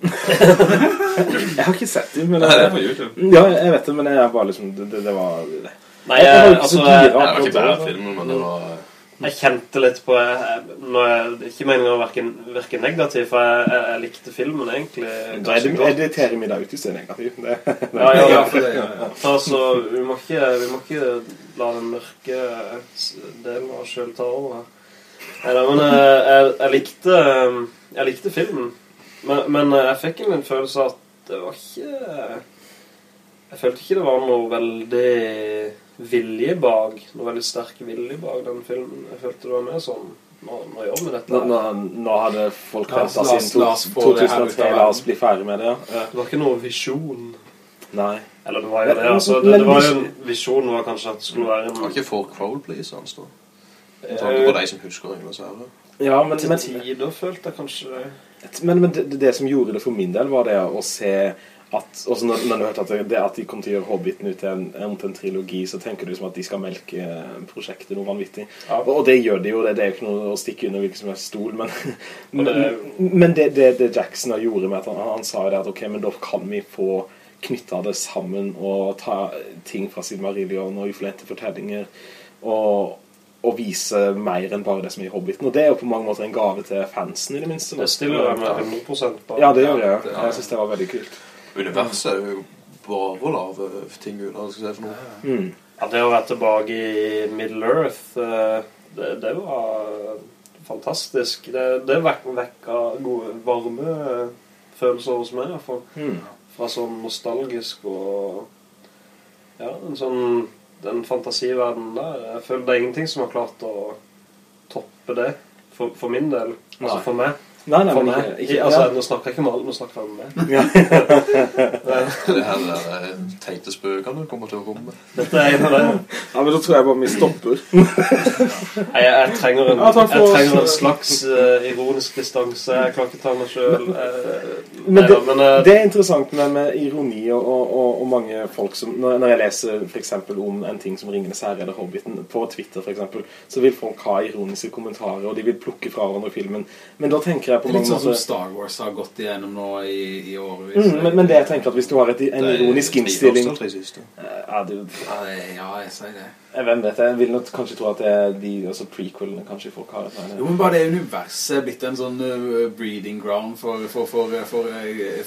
[laughs] jeg. Har ikke sett dem, men Nei, det er på YouTube. ja, jeg vet det, men jeg bare liksom Det, det, det var Nei, Jeg var jeg, ikke så altså gira. det var ikke bedre filmen, men det var jeg kjente litt på nå er det Ikke meningen å virke, negativ, for jeg, jeg, jeg likte filmen egentlig Da er det godt. editerer vi deg ut hvis det er negativ. Det, Ja, ja, Ja, ja. det, ja, ja. Altså, vi må ikke, vi må ikke la den mørke delen av oss selv ta over Nei, men eh, jeg, jeg likte Jeg likte filmen. Men, men eh, jeg fikk en følelse av at det var ikke Jeg følte ikke det var noe veldig vilje bak. Noe veldig sterk vilje bak den filmen. Jeg følte det var mer sånn Nå, nå gjør vi dette. nå, nå, nå hadde folk venta la siden la oss få det her ut av 2003. La oss bli ferdig med det. Ja. Det var ikke noe visjon. Nei. Eller det var jo det. Altså Det, det var jo en visjon var kanskje at det skulle være Det var ikke for Crowd Please, han står. På de som husker Ringenes herre. Ja, men, Til men, tider følte jeg kanskje det. men, men det, det som gjorde det for min del, var det å se at når, når du hørte at, det, at de kom til å gjøre Hobbiten ut til en, en, en trilogi, så tenker du som at de skal melke prosjektet noe vanvittig. Ja. Og, og det gjør de jo. Det, det er jo ikke noe å stikke under hvilken som helst stol. Men, [laughs] men, men det, det, det Jackson har gjorde med at han, han sa jo det at ok, men da kan vi få knytta det sammen og ta ting fra Silmarillion og uflente fortellinger og, og vise mer enn bare det som er i Hobbiten. Og det er jo på mange måter en gave til fansen, i det minste. Det stiller jeg med 100 på. Ja, det gjør jeg. Jeg synes det var veldig kult. Universet er jo bare av lave ting ut av, skal jeg si for noe. Mm. Ja, det å være tilbake i Middle Earth, eh, det, det var fantastisk. Det, det vek, vekka gode, varme eh, følelser hos meg, iallfall. Mm. Fra sånn nostalgisk og Ja, en sånn Den fantasiverdenen der. Jeg føler det er ingenting som har klart å toppe det. For, for min del. Altså Nei. for meg. Nei, nei, For meg. ikke, Ikke, ikke altså, ja. Nå snakker jeg ikke med alle, nå snakker jeg med meg. [laughs] Det her er eh, teite spøkene kommer til å komme. Dette er en av dem. ja, men da tror jeg bare vi stopper. [laughs] Nei, jeg, jeg, trenger en, Ja, jeg trenger en slags uh, ironisk distanse. Jeg klarer ikke ta meg sjøl. Men det, men, uh, det er interessant med, med ironi og, og, og, og mange folk som Når, når jeg leser eksempel om en ting som Ringenes herre eller Hobbiten på Twitter, eksempel, så vil folk ha ironiske kommentarer, og de vil plukke fra hverandre filmen. Men da tenker jeg på er litt mange sånn som Star Wars har gått igjennom nå i, i årevis. mm, men, men det jeg tenker at hvis du har et, en ironisk innstilling siste. ja, du, ja, jeg sier det. Jeg vet, vet, jeg vil nok kanskje tro at det er de altså prequelene kanskje folk har Jo, men bare det universet er blitt en sånn uh, breeding ground for, for, for, for,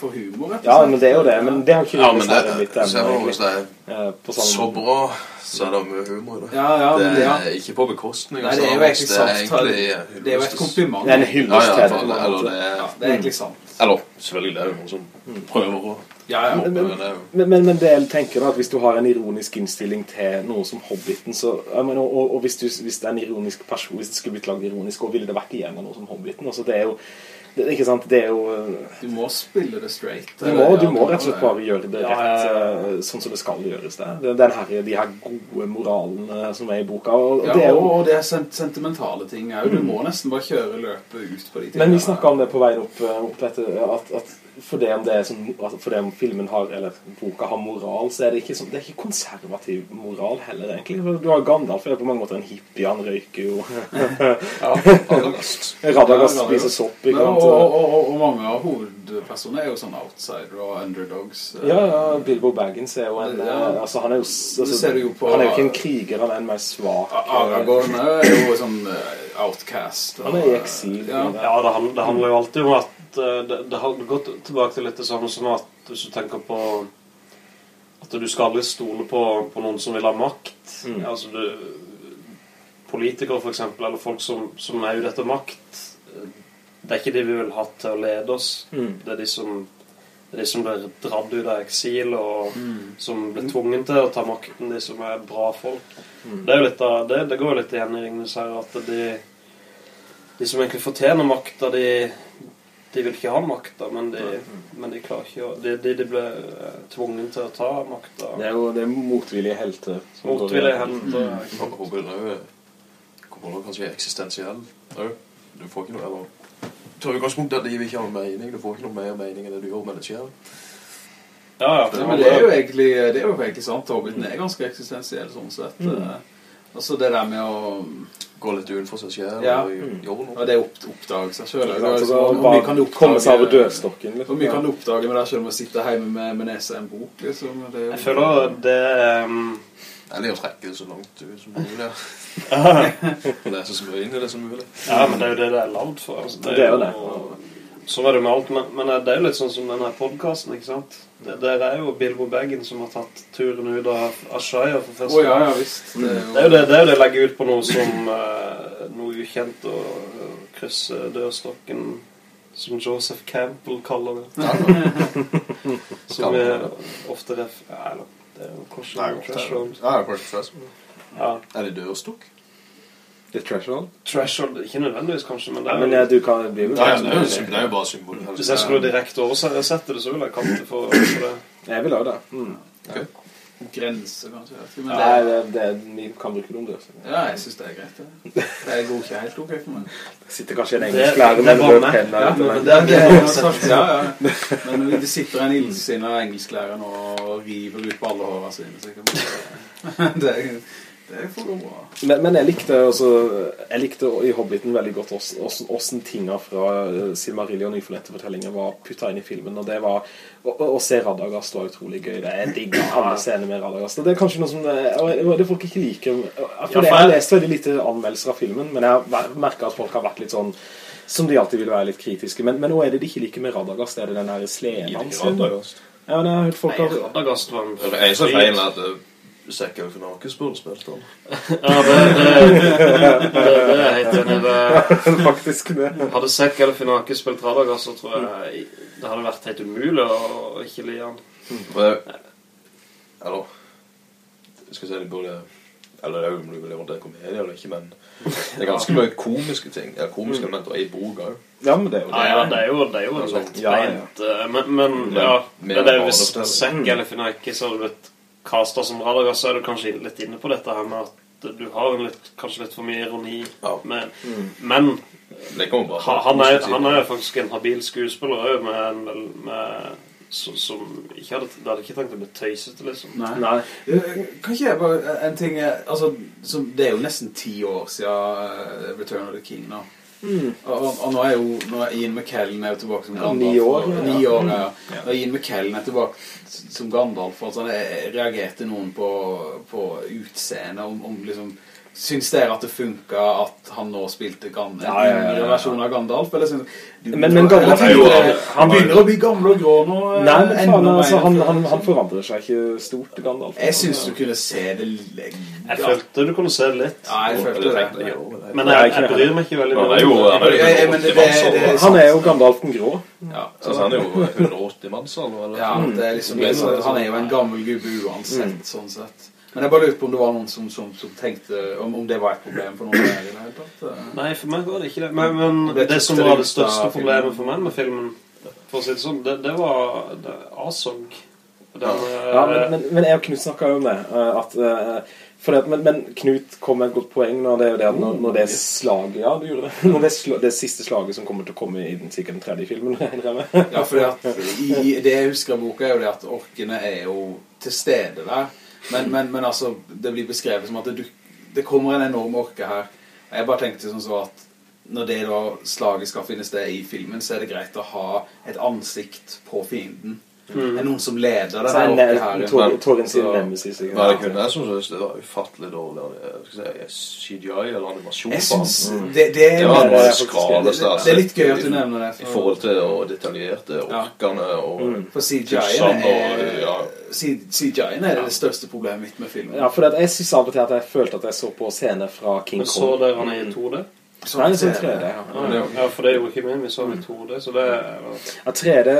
for humor, rett og Ja, men det er jo det. Men det har ikke Ja, men det, herre blitt se ennå, for hvis egentlig. det er Eh, samme så bra, så er det mye humor da. det. Ja, ja, Det men det, ja. er ikke på bekostning Nei, det er jo Star sant. egentlig det er sant. Det er jo et kompliment. Det er en Ja, hyllest ja, til det. eller det er Ja, det er egentlig sant. Eller, selvfølgelig, det er jo noen som prøver å Ja, men- men det Men, men, del tenker da, at hvis du har en ironisk innstilling til noe som Hobbiten, så, mener, og, og hvis, du, hvis det er en ironisk person, hvis det skulle blitt lagd ironisk, og ville det vært igjen av noe som Hobbiten. Altså, det er jo, det, ikke sant, det er jo, Du må spille det straight. du må, du må rett og slett bare gjøre det rett, ja, ja. eh, sånn som det skal gjøres. Det- Den her, de her gode moralene som er i boka, og Ja, det er jo... og det er sentimentale ting òg. Du må nesten bare kjøre løpet ut på de tingene. Men vi snakket om det på veien opp, eh, opp dette, at, at for det om det er sånn, for det om filmen har, eller boka har moral, så er det ikke sånn, det er ikke konservativ moral heller, egentlig. For Du har Gandalf, er på mange måter en hippie, han røyker jo. ja. [laughs] Radagast. [laughs] Radagast spiser sopp, ikke sant? og, og, og, og mange av hovedpersonene er jo sånn outsider og underdogs. Ja, ja, Bilbo Baggins er jo en, Ja. eh, altså han er jo, altså, ser jo på- han er jo ikke en kriger, han er en mer svak. eh, Aragorn er jo sånn eh, outcast. og- Han er i eksil. Ja. Ja, det handler, det handler jo alltid om at eh, det, det har gått tilbake til litt det samme som at hvis du tenker på at du skal aldri stole på, på noen som vil ha makt. Mm. Altså du, politikere eksempel, eller folk som, som er ute etter makt, eh, det er ikke de vi vil ha til å lede oss. Mm. Det er de som, det er de som blir dratt ut av eksil og Mm. som blir tvungen til å ta makten, de som er bra folk. Mm. Det, er av, det, det går jo litt igjen i Ringnes her, at de, de som egentlig fortjener makta, de, de vil ikke ha makta, men, men de klarer ikke å De, de, de ble tvunget til å ta makta. Det er jo det er motvillige helter. som Motvillige helter. Og Hobbiten er jo kommer nok kanskje eksistensiell. Du får ikke noe eller Du tar utgangspunkt i at livet ikke har noen mening. Du får ikke noe mer mening enn det du gjør med det selv. Ja, ja. Det, men det er jo egentlig, det er jo egentlig sant. Hobbiten er ganske eksistensiell sånn sett. Mm. Altså det der med å Gå litt utenfor seg selv Ja. og Mm. gjøre noe. ja, Det er opp, oppdage seg selv. Hvor sant, mye kan du oppdage, seg over dødstokken. liksom. Mye kan du oppdage med deg selv om å sitte hjemme med, med nesa i en bok? Liksom? Det er Jeg føler det um, Eller å trekke det så langt ut som mulig. Og [laughs] lese så mye inn i det som mulig. Ja, men det er jo det det er lagd for. Altså, Det er jo det. Sånn er det med alt, men, men det er jo litt sånn som denne podkasten, ikke sant? Det, der er jo Bilbo Baggins som har tatt turen ut av Ashaya for Å første ja, gang. ja visst. Det er Det er jo det, det, er jo det å legge ut på noe som uh, noe ukjent uh, krysse dørstokken, som Joseph Campbell kaller det. [laughs] som er ofte ref... Ja, eller, det er jo Caution Threshold. Ja, Caution Threshold. Ja. Er det dørstokk? The Threshold? Threshold, ikke nødvendigvis kanskje, men det Ja, er men jo... ja, du kan bli med. Nei, det er jo, det er jo bare symbol. Hvis jeg skulle direkte oversette det, så ville jeg kalt det for, for det. Jeg vil også det. Mm. grense, kanskje. jeg vet Nei, det, det, det, vi kan bruke det om ja, jeg syns det er greit. Det, det går ikke helt ok for meg. Det sitter kanskje en engelsk engelsklærer med rød penn der Ja, men men det er det. [laughs] Ja, ja. Men det sitter en illsinna engelsklærer nå og river ut på alle hårene sine. Så jeg kan bare, [laughs] det, er, Det får gå bra. Men, men jeg likte også, Jeg likte i Hobbiten veldig godt åssen- åssen tinga fra eh, Silmarillion og Nyforlente fortellinger var putta inn i filmen. Og det var Å, å se Radagast var utrolig gøy. Det er digger alle scener med Radagast. Og det er kanskje noe som det, det folk ikke liker. For Ja, Jeg har lest veldig lite anmeldelser av filmen, men jeg har merka at folk har vært litt sånn som de alltid vil være litt kritiske. Men, men hva er det de ikke liker med Radagast? Er det den der sleden hans? Ja, men jeg har hørt folk Nei, har Radagast var en Det er feil med at uh, Zack Galifianakis burde spilt den. Ja, det, det, det, det er helt enig. Det- [laughs] faktisk det. Hadde Sekk eller Finake spilt Radagast, så tror jeg det hadde vært helt umulig å ikke li han. Eller Jeg skal si de burde Eller det er jo om du vil gjøre det komedie eller ikke, men det er ganske mye komiske ting. Eller komiske elementer i boka òg. Ja, men det er jo Ja, ja, det er jo, det er jo en Altså, ja, ja. Men, men Men ja, det er jo hvis Zack eller så hadde blitt casta som Radagast, så er du kanskje litt inne på dette her med at du har en litt, kanskje litt for mye ironi. Ja. Med, men Det kommer han er, han er faktisk en habil skuespiller òg, med, med, som, som ikke hadde, det hadde ikke tenkt å bli tøysete, liksom. Nei. Nei. Kan ikke jeg bare En ting Altså, som, det er jo nesten ti år siden eh, Return of the King nå. Og, og, og nå er jo nå er Ian McKellen er jo tilbake som Ja, Gandalf. ni år, og- ja. Ni år, ja. Når Ian McKellen er tilbake som Gandalf. Altså, reagerte noen på, på utseendet om, om liksom Syns dere at det funka at han nå spilte Gan en Ja, ja, ja, ja. yngre versjon av Gandalf? Eller synes, du, Men- men Gandalf er jo- han Han er begynner å bli gammel og grå nå. eh, Nei, men faen, altså, han, han, han forandrer seg ikke stort, Gandalf. Jeg syns du kunne se det lenge. Jeg følte du kunne se det litt. Ja, jeg følte det. Men jeg, jeg bryr meg ikke veldig Han er han er jo Ja, ja, men det- 180 mannsalder. det- det- Han er jo Gandalf den grå. Ja, så han er jo 180 mannsalder, eller? ja det er liksom Mm. det, Han er jo en gammel gubbe uansett, sånn sett. Men jeg bare lurte på om det var noen som, som, som tenkte om, om det var et problem for noen der i det hele tatt. Nei, for meg var det ikke det. Men, men Det det, som var det største problemet for meg med filmen, for å si det sånn, det, det var det, Asog. Den, Ja, men, men, men jeg og Knut snakket jo om det. eh, At, eh, for det, men, men Knut kom med et godt poeng når det det når, når det slaget Ja, du gjorde det. [laughs] Når det, sl det siste slaget som kommer til å komme i den sikkert den tredje filmen. [laughs] Ja, for det, at, i, i, det jeg husker av boka er jo det at orkene er jo til stede der. Men, men, men altså, det blir beskrevet som at det, det kommer en enorm orke her. Jeg bare tenkte sånn så at når det da slaget skal finne sted i filmen, så er det greit å ha et ansikt på fienden. Det er noen som leder det Nei, her oppe her. Tor- Torrin sin Så- nemesis. Nei, det kunne jeg som synes det var ufattelig dårlig si, CGI eller animasjon Jeg synes det, det, er, Det var det noe er av det skraleste det, det er litt gøy at du nevner det. I forhold til og detaljerte orkene og Mm. For CGI-en er, ja. CGI-en er det største problemet mitt med filmen. Ja, for jeg synes av og til at jeg følte at jeg så på scener fra King Kong. men så dere han i 2D? Så det er sånn 3D. Ja. Ja, ja, for det gjorde ikke min, Vi så i 2D, så det Ja, 3D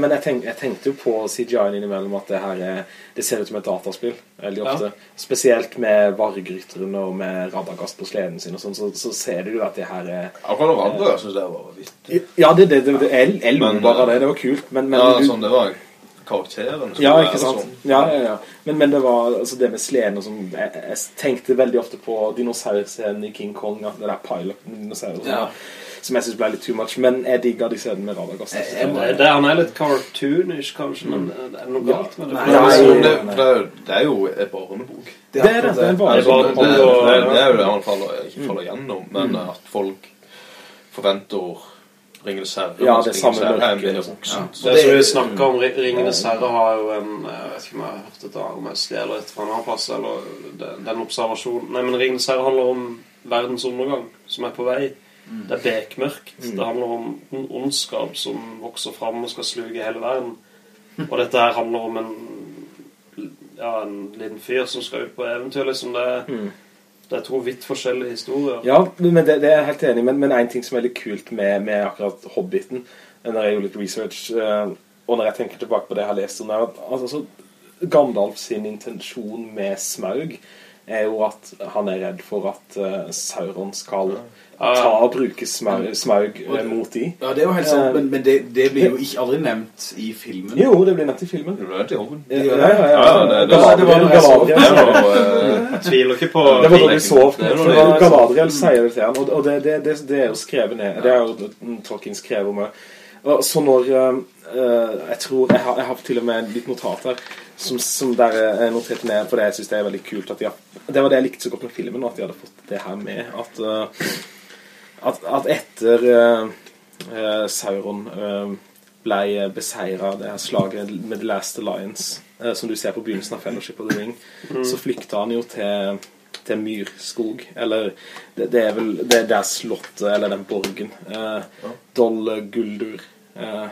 Men jeg, tenk, jeg tenkte jo på CGI-en innimellom at det her er, Det ser ut som et dataspill veldig ofte. Spesielt med vargrytterne og med Radagast på sleden sin og sånn, så, så ser du jo at det her er Akkurat noe andre jeg synes det var vitt. Ja, det, det, det, det jeg, jeg lo Men, bare av det. Det var kult. Men, men Ja, du, sånn, det var karakteren. Ja, ikke sant? sånn. Ja, ja, ja. Men, men det var altså det med sleden og sånn jeg, jeg tenkte veldig ofte på dinosaurscenen i King Kong, ja, det der pilot-dinosauret Ja. som jeg synes ble litt too much. Men jeg digga de scenene med Radagast. Det, det, Han er litt cartoonish, kanskje, men det er noe galt med det. Nei, altså, det, det, er jo- det er jo et barnebok. Det er det. Det er bare er, sånn, det, det, det, det er jo det han faller, ikke faller gjennom, men at folk forventer Ringenes herre. Ja, det er samme mørke. liksom. Ja. Det som vi snakket om, Ri- Ringenes herre har jo en Jeg vet ikke om jeg har hørt det da, om jeg stjeler et fra en annen plass, eller den observasjonen Nei, men Ringenes herre handler om verdens undergang, som er på vei. Det er bekmørkt. Det handler om en ondskap som vokser fram og skal sluke hele verden. Og dette her handler om en Ja, en liten fyr som skal ut på eventyr, liksom. Det, er- det er to vidt forskjellige historier. Ja, men det, det er jeg helt enig i. Men, men en ting som er litt kult med, med akkurat Hobbiten, når jeg gjorde litt research, eh, og når jeg tenker tilbake på det jeg har lest om det, altså, så Gandalf sin intensjon med Smaug er jo at han er redd for at eh, Sauron skal ta og bruke Smaug, Smaug eh, mot de. Ja, det er jo helt sant, men, men det, det blir jo ikke aldri nevnt i filmen. Jo, det blir nevnt i filmen. Det ble til Hoven. Ja, ja, ja, ja. Ja, det- det var- det var noe jeg Det det. eh, Jeg tviler ikke på Det var da du sov. Det noe det er Galadriel sier det til han, og, det, det, det, det er jo skrevet ned. Det er jo Tolkien skrevet om det. så når eh, Jeg tror Jeg har, jeg har til og med litt notat her som, som der jeg noterte ned, for det jeg synes det er veldig kult at de har, Det var det jeg likte så godt med filmen, at de hadde fått det her med. At, eh, at, at etter eh, eh, Sauron uh, ble beseiret det her slaget med The Last Alliance, uh, som du ser på begynnelsen av Fellowship of the Ring, så flykta han jo til til Myrskog, eller det, det er vel det, det er slottet, eller den borgen. Eh, Dol Guldur. Eh,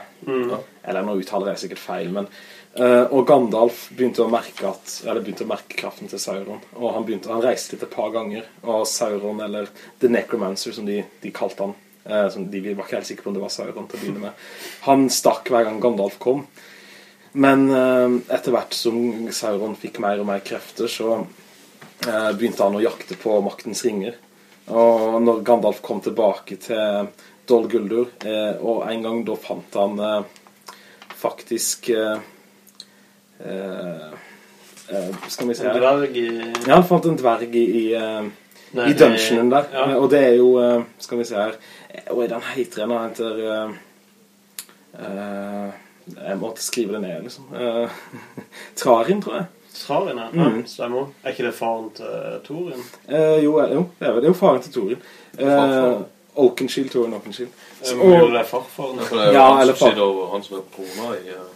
Eller nå uttaler jeg sikkert feil, men eh, Og Gandalf begynte å merke at Eller begynte å merke kraften til Sauron. Og han, begynte, han reiste litt et par ganger, og Sauron, eller The Necromancer, som de, de kalte han eh, som De var ikke helt sikre på om det var Sauron til å begynne med. Han stakk hver gang Gandalf kom. Men eh, etter hvert som Sauron fikk mer og mer krefter, så eh, begynte han å jakte på maktens ringer. Og når Gandalf kom tilbake til Dol Guldur, eh, og en gang da fant han eh, faktisk eh, eh, eh, Skal vi se En dverg i Ja, han fant en dverg i, i, eh, Nei, i dungeonen der. Ja. Eh, Og det er jo eh, Skal vi se her Oi, den heter den. Han heter eh, eh, Jeg måtte skrive det ned, liksom. Eh, [laughs] Trarin, tror jeg. Trarin, ja. Mm. Stemmer. Er ikke det faren til Thorin? Eh, jo, eh, jo, det er, det er jo faren til Thorin. Eh, Oakenshield, Thorin Oakenshield. Er det mulig det er farfaren? Det er Ja, han eller over han som er kona i eh,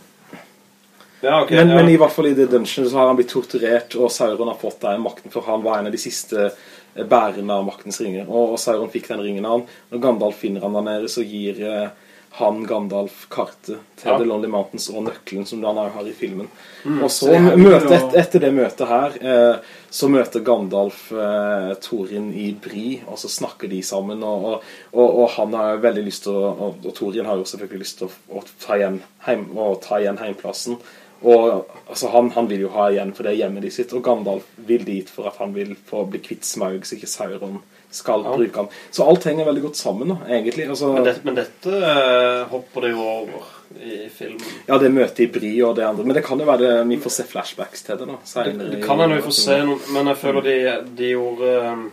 Ja, okay, Men, ja. men i hvert fall i The Dungeon så har han blitt torturert, og Sauron har fått den makten, for han var en av de siste bærene av maktens ringer. Og, og Sauron fikk den ringen av han. Når Gandalf finner han der nede, så gir eh, han Gandalf kartet til Ja. The Lonely Mountains og nøkkelen som han har i filmen. Mm. og så Så møte, et, etter det møtet her, eh, så møter Gandalf eh, Thorin i Bri, og så snakker de sammen, og, og, og, og han har veldig lyst til å, og, Thorin har jo selvfølgelig lyst til å, å ta igjen heim, å ta igjen heimplassen. Og altså, han, han vil jo ha igjen for det hjemmet de sitt, og Gandalf vil dit for at han vil få bli kvitt Smaug, så ikke Sauron skal Ja. bruke han. Så alt henger veldig godt sammen, da, egentlig. Altså, Men, det, men dette uh, hopper det jo over i filmen. ja, det møtet i Bri og det andre, men det kan jo være det, vi får se flashbacks til det da, Det, det kan hende vi får se noe, men jeg føler de, de gjorde um,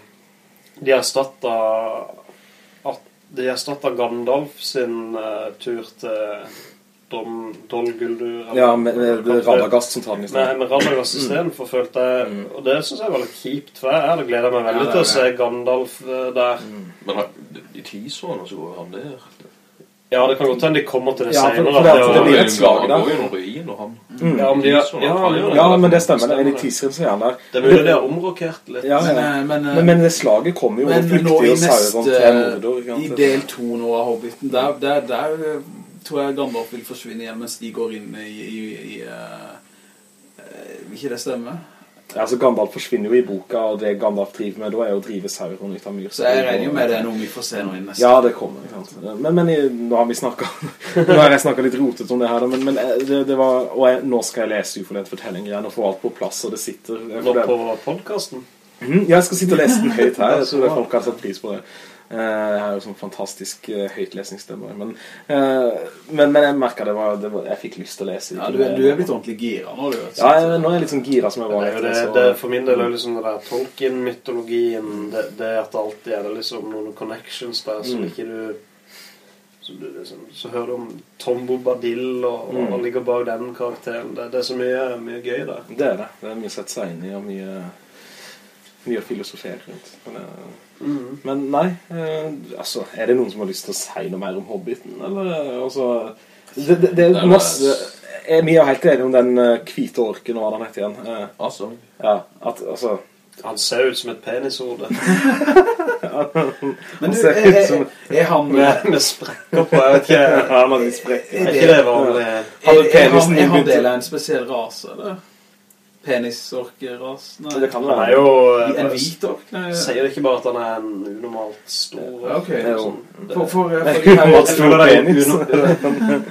De erstatta De erstatta Gandalf sin uh, tur til Dom, Dol Guldur eller- Ja, med, med, med Radagast som tar den i Med, stedet. med Radagast istedenfor, følte jeg Mm. Og det syns jeg var litt kjipt, for jeg hadde gleda meg veldig Ja, til å er se Gandalf der. der. Men i Tisoen, så går han der. Ja, det kan godt hende de kommer til det Ja, for- senere. for for det- Det det blir et slag Han går jo noen ruiner, han. Mm. Ja, om de det. Men det stemmer. Stemmer I det. teaseren som er han der. Det er mulig det omrokert litt. Ja, Men, eh, men, eh, Men, men det slaget kommer jo, Men nå i neste? I del to nå av Hobbiten Der, der, der eh, tror jeg Gandalf vil forsvinne igjen Mens de går inn i, i, i eh, eh, Vil ikke det stemme? Ja, altså Gandalf forsvinner jo i boka, og det Gandalf driver med da er jo å drive Sauron ut av myr. Så jeg regner jo med det er noe vi får se nå i neste Ja, det kommer. ikke sant? Men, men i- nå har vi snakket [laughs] Nå har jeg snakket litt rotet om det her, men, men eh, det, det var Og jeg, nå skal jeg lese uforlent fortelling igjen og få alt på plass, og det sitter Nå på podcasten? Mm. Mhm, Jeg skal sitte og lese den høyt her. Jeg tror det folk har satt pris på det. Eh, Jeg har jo sånn fantastisk eh, høytlesningsstemme. Men, eh, men, men jeg merket det det var Jeg fikk lyst til å lese. Ja, du, du er blitt ordentlig gira nå, du Ja, jeg, nå er jeg litt sånn gira som jeg var Det, det, det, for min del er det liksom det der Tolkien-mytologien det, det at det alltid er det liksom noen connections der som Mm. ikke du så, du liksom, så hører du om Tom Bombadil og, og Mm. ligger bak den karakteren. Det, det er så mye, mye gøy der. Det er det. Det er mye å sette seg inn i, og mye, mye å filosofere rundt. Men, eh, Mm. men nei, eh, altså, er det noen som har lyst til å si noe mer om Hobbiten? Eller, eh, altså, det, det, det er er masse... Er vi er helt enige om den eh, hvite orken, og hva den heter igjen? Eh, Altså, ja, at, altså... Han ser ut som et penishode [laughs] Men du, ser er, som... er, er han med, med sprekker på. Jeg vet ikke, [laughs] Ja, han har litt sprekk. er ikke det vanlig? Er, er, er, penisen han, er han del av en spesiell rase, eller? Penisorkeras? Nei. Det kan Han er jo En hvit ork? Sier ikke bare at han er en unormalt stor Ja, ok. sånn, Det er det- For, for, for, Det er unormalt stor det penis.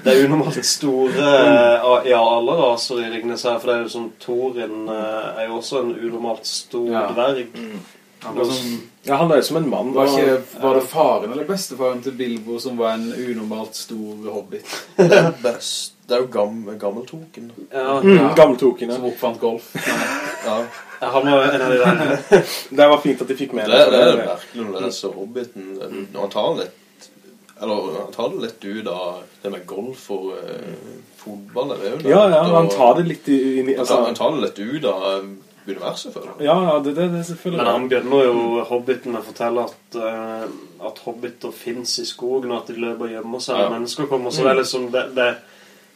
Det er unormalt store ja, i alle raser i Ringnes her, for det er jo sånn Thorin eh, er jo også en unormalt stor Ja. dverg. han var, sånn, Ja, han er jo som en mann. var, ikke, var det faren eller bestefaren til Bilbo som var en unormalt stor hobbit? [laughs] best. Det er jo gam, gammeltoken. Ja, Mm, Ja. Gamle ja. Som oppfant golf? Ja, han var en av de der [laughs] Det var fint at de fikk med det, det er det. merkelig når du leser Hobbiten. Når han tar litt Eller han tar det litt ut av det med golf og uh, fotball. eller, er. Ja, ja, han tar det litt inn i altså, han tar det litt ut av eh, universet, føler jeg. Ja, ja, det, det, det er selvfølgelig Men han begynner jo Hobbiten med å fortelle at, uh, at hobbiter fins i skogen, og at de løper og gjemmer seg Ja. mennesker kommer. Så det er liksom det, det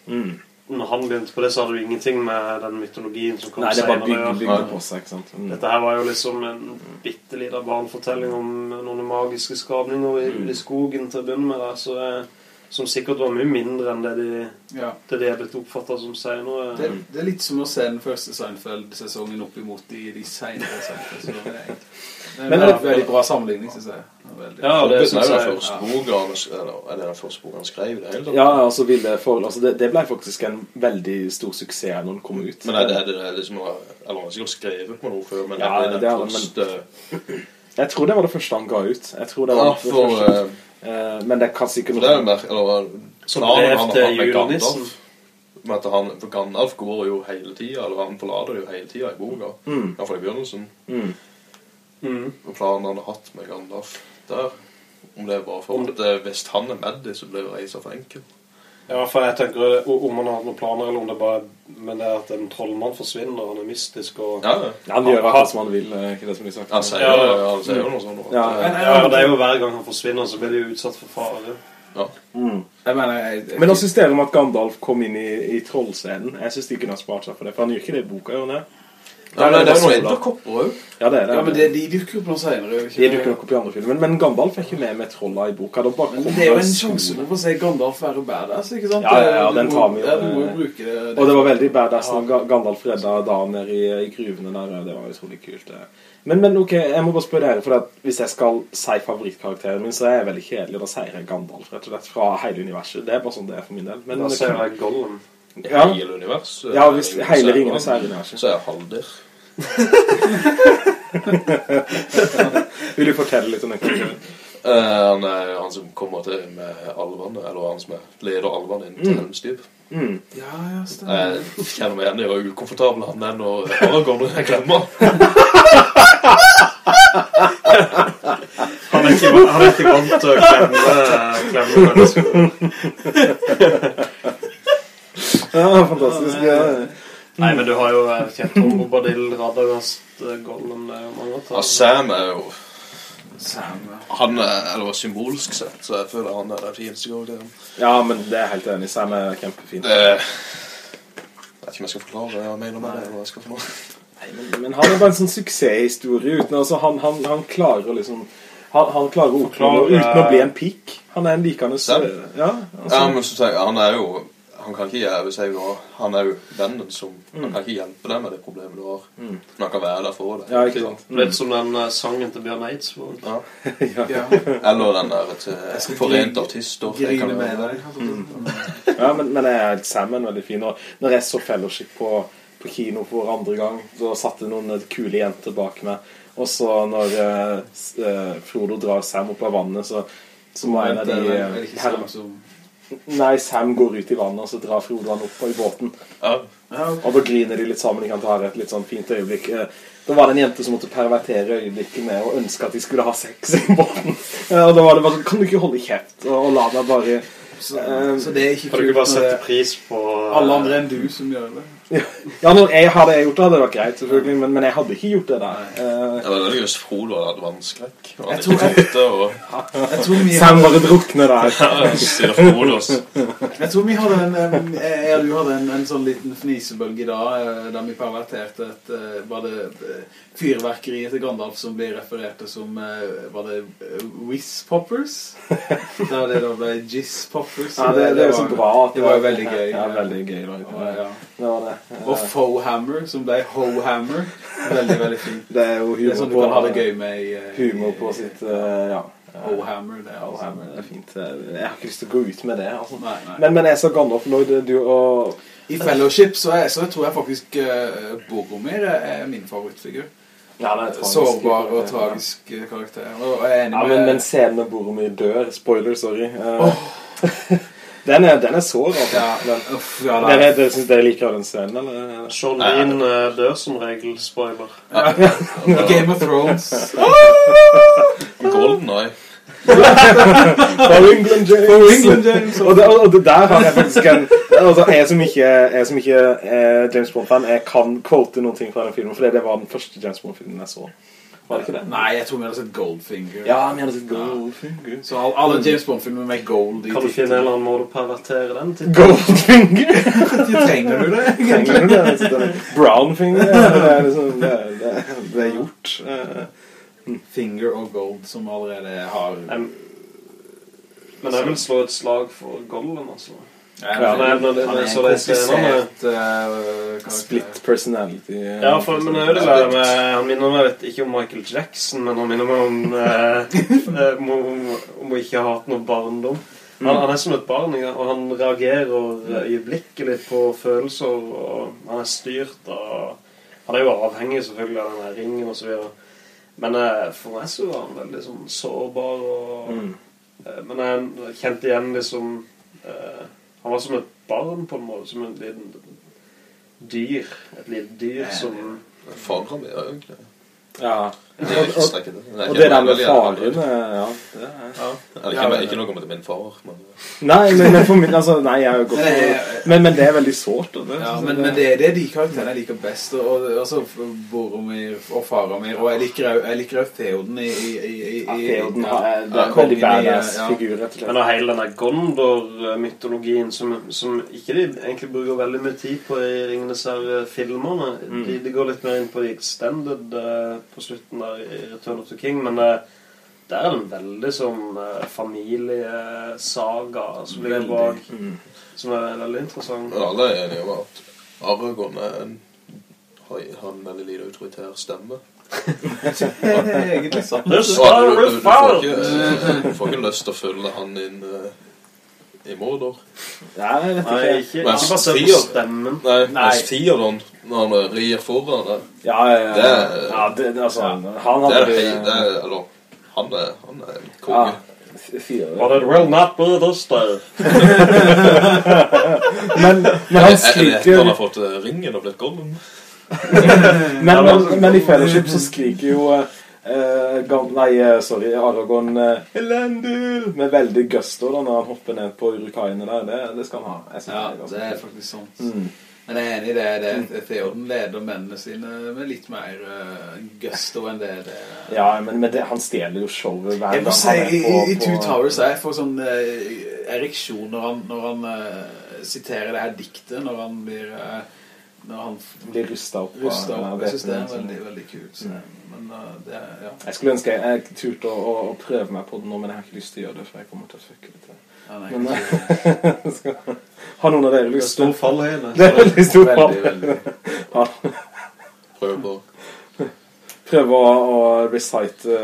mm. Når han begynte på det, så hadde du ingenting med den mytologien som kom Nei, det er bare senere. bygd det på seg, ikke sant? Mm. Dette her var jo liksom en bitte liten barnefortelling om noen magiske skapninger i, Mm. i skogen til å begynne med. Der, så, jeg, som sikkert var mye mindre enn det de, Ja. det de er blitt oppfatta som senere. Det, det er litt som å se den første Seinfeld-sesongen opp imot de, de senere Seinfeld-sesongene. Det er en veldig, veldig bra sammenligning, synes jeg. Veldig. Ja, det Hobbiten synes er jeg- første han, eller, er den første boka han skrev det hele. Ja, altså, ville for, altså det, det ble faktisk en veldig stor suksess når den kom ut. Men er det, er det, er det liksom Eller han har sikkert skrevet på noe før, men Ja, er det det har den første Jeg tror det var det første han ga ut. Jeg tror det var Ja, det for første. eh, Eh, men det kan sikkert For det er jo mer Eller brev han til julenissen. Med at han, For Gandalf går jo hele tiden, eller han forlader jo hele tiden i boka. Mm. I hvert fall i begynnelsen. Mm. Mm. Og planen han har hatt med Gandalf der. Om det er bare for at eh, hvis han er med det, så blir reisa for enkel. Ja, for jeg tenker om han har noen planer, eller om det bare Men det er at en trollmann forsvinner, han er mystisk og Ja, ja. Ja, han gjør akkurat som han vil, er ikke det som blir sagt? Han sier, Ja, ja. han sier jo noe sånt. at, Ja, men, Ja, det er jo hver gang han forsvinner, så blir de jo utsatt for fare. Mm. Jeg mener, jeg, jeg, Men hva syns dere om at Gandalf kom inn i, i trollscenen? Jeg syns de kunne ha spart seg for det, for han gjør ikke det i boka, gjør han det? Ja, men det er noen edderkopper òg. Ja, det er det. ja, men det, de dukker opp noe senere. De dukker nok opp i andre filmer. Men, men Gandalf er ikke med med trolla i boka. Det, bare Men det er jo en sjanse for å se Gandalf være badass, ikke sant? Ja, ja, ja, den tar vi jo. Ja, du må jo bruke det. Og det var veldig badass når Ga- Gandalf redda da nede i, i gruvene der. Det var utrolig kult. det. Men, men ok, jeg må bare spørre dere, for at hvis jeg skal si favorittkarakteren min, så er jeg veldig kjedelig. Da sier jeg Gandalf, rett og slett, fra hele universet. Det er bare sånn det er for min del. Men Da sier jeg Gollum. Ja. hele universet. Ja, hvis Så er hele han- ringene så er universet. Så er Halder. [laughs] Vil du fortelle litt om den karakteren? Eh, han er han som kommer til med alvene, eller han som er leder alvene inn til Helmsdyp. Mm. Ja, ja, stemmer. Jeg kjenner meg igjen i hvor ukomfortabel han er når Aragorn jeg klemmer. [laughs] Han er ikke, han er ikke vant til å klemme, klemme mennesker. [laughs] Ja, fantastisk. Ja. Nei, men du har jo kjent Kjetil Bobadil, Radagast, eh, Gollum Det er jo mange Ja, Sam er jo Sam, ja. Han er, eller symbolsk sett, så jeg føler han er den fineste karakteren. ja, men det er helt enig. Sam er kjempefin. Det Jeg vet ikke om jeg skal forklare hva jeg mener med det. eller jeg skal forklare. Nei, men, men han er bare en sånn suksesshistorie uten altså, han, han, han klarer å liksom han, han klarer å oppnå uten å bli en pikk. Han er en likende Sam? Ja, altså, Ja, men så tenker jeg, han er jo Han kan ikke gjøre seg nå. noe Han er jo vennen som Han kan ikke hjelpe deg med det problemet du har. Mm. Men han kan være der for deg. ja, ikke sant. Litt som den uh, sangen til Bjørn Eidsvåg. [laughs] Ja. ja. Eller den der til Forente artister. Grine med deg. altså. [laughs] ja men, men jeg er Sam er veldig fin. Og når jeg så Fellowship på, på kino for andre gang, så satt det noen kule jenter bak meg. Og så når uh, Frodo drar Sam opp av vannet, så, så må en av Det de er Nei, Sam går ut i vannet, og så drar Frode han opp i båten. Ja. Ja. Og da griner de litt sammen. De kan ta et litt sånn fint øyeblikk. Eh, Da var det en jente som måtte pervertere øyeblikket med å ønske at de skulle ha sex i båten. Eh, Og da var det bare sånn Kan du ikke holde kjeft og, og la meg bare Så, um, så det er ikke Kan du ikke bare sette pris på alle andre enn du som gjør det? Ja, når jeg hadde jeg gjort det, hadde det vært greit, selvfølgelig. Men, men jeg hadde ikke gjort det der. Ja, Det var just Frodo hadde hatt vannskrekk. Jeg tror- tørte å Jeg tror vi Sam bare drukner der. sier Frodo. også. Jeg tror vi hadde en, jeg og du hadde en, en sånn liten fnisebølge da, eh, da vi perverterte et, eh, var det eh, fyrverkeriet til Gandalf som ble referert til som, eh, var det eh, Whiz Poppers? Da det da ble Jizz Poppers. Ja, det, det er jo så bra. Det var jo veldig gøy. Ja, veldig gøy. Da. Og, ja. Det var det. Eh, [laughs] Og Fohammer, som ble Hohammer. Veldig, veldig fint. Det er jo Det er humor sånn du kan ha det gøy med i... eh, humor på sitt eh, Ja. Hohammer, det er altså- det er fint. Jeg har ikke lyst til å gå ut med det. Altså. Nei, nei. Men, men jeg så Gandalf Lloyd, du og I Fellowship så, er, så tror jeg faktisk uh, Boromir er, er min favorittfigur. Ja, er. Sårbar og tragisk eh, karakter. Og er Ja, men, men scenen med Boromir dør Spoiler, sorry Eh, [laughs] den, er, den er så altså. Ja, den, uff, ja, den er, det, synes jeg liker den scenen, eller? Sean Bean eh, dør som regel, spoiler. Ja. [laughs] Game of Thrones. [laughs] Golden Eye. For England James. For England James. og, det, og det der har jeg faktisk en altså, Jeg som ikke, jeg som ikke er James Bond-fan, jeg kan quote noen ting fra den filmen, for det var den første James Bond-filmen jeg så. Var det ikke det? Nei, jeg tror vi hadde sett Goldfinger. Ja, vi hadde sett Goldfinger. Så all- alle James Bond-filmer med gold i Kan du finne en eller annen måte å pervertere den til? Goldfinger? [laughs] Trenger du det? Trenger du det? Så det- Brownfinger? Det er liksom Det, det, det er gjort. Eh, Finger og gold som allerede har... Um, Men jeg vil slå et slag for Golden, altså. Ja, det er- når det- han er en så det er komplisert uh. Split personality. eh, Ja, for, men det er jo det der med Han minner meg vet, ikke om Michael Jackson, men han minner meg om eh, eh, om, om, å ikke ha hatt noe barndom. Han, han er som et barn, og han reagerer øyeblikkelig på følelser, og han er styrt av Han er jo avhengig selvfølgelig av den ringen og så videre. Men eh, for meg så var han veldig sånn sårbar og Mm. eh, Men jeg kjente igjen liksom eh, Han var som et barn på en måte, som en liten dyr. Et lite dyr som Faren mi, ja, egentlig. Ja. Det er. Det er Og det der med faren, eh, ja. Det er. Ikke, ikke noe med min far, men Nei, men, men for min altså, Nei, jeg har jo gått Men det- men, det er veldig sårt. og Det, Ja, men, men det, det er de karakterene jeg liker best. Og, og, altså Boromir og Faramir. Og jeg liker også- jeg liker også Theoden i, i, i, i, ja, Theoden er- det er en veldig badass ja. figur, rett og slett. Men av hele denne Gondor-mytologien som, som ikke de egentlig bruker veldig mye tid på i Ringenes herre-filmerne. Mm. De, de går litt mer inn på de extended eh, på slutten der i Return of the King, men det der er en veldig sånn uh, familiesaga som ligger Veldig. bak, Mm. som er veldig interessant. men alle er enige om at Aragorn er en, har, en veldig lite autoritær stemme. [laughs] Egentlig sant. Du, du, du, får ikke, ikke lyst til å følge han inn eh, i Mordor. Nei, jeg vet Nei, ikke. ikke, ikke basert på stemmen. Nei, Nei. mens når han rir foran det, Ja, ja, ja. Det er- ja det, det, altså, han det er, det er Eller, han er, han er en ja, konge. Ja. fire. But it will not be this day. Men, men han skriker etter skriker han har fått eh, ringen og blitt Gollum? [laughs] men, men, men i Fellowship så skriker jo eh, Gam- Nei, eh, sorry, Aragorn uh, Elendil med veldig gusto da når han hopper ned på urukaiene der. Det, det skal han ha. Jeg Ja, det er det er faktisk sant. Mm. Men jeg er enig i det. det er, Theoden leder mennene sine med litt mer uh, gusto enn det det Ja, men, men det, han stjeler jo showet hver Jeg må gang si, han i, er på, i Two på Towers jeg får sånn uh, ereksjon når han, når han uh, siterer det her diktet, når han blir eh, når han blir rustet opp. av opp. Jeg synes det er veldig, sånn. veldig kult. Så, men uh, det, ja. Jeg skulle ønske jeg, jeg turte å, å, å prøve meg på det nå, men jeg har ikke lyst til å gjøre det, for jeg kommer til å fucke litt. Ja, nei, Men eh, [laughs] skal, har noen av dere Det er lyst til fallhøyde. Det er veldig stor fall. veldig, veldig. [laughs] Prøv på Prøve å, å recite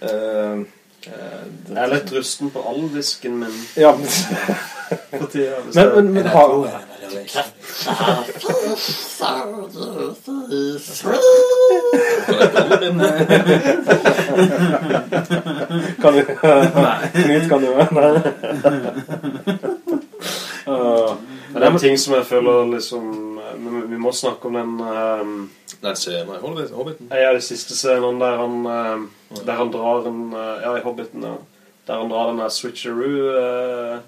uh, Jeg er litt rusten på alvisken min Ja, [laughs] på men, men, men har, kan du Knut, kan du være? [laughs] Men det er en ting som jeg føler liksom Vi må snakke om den um, Den scenen i Hobbit- Hobbiten. Ja, de siste scenene der han um, Der han drar en uh, Ja, i Hobbiten, ja. Der han drar den der switcheroo eh,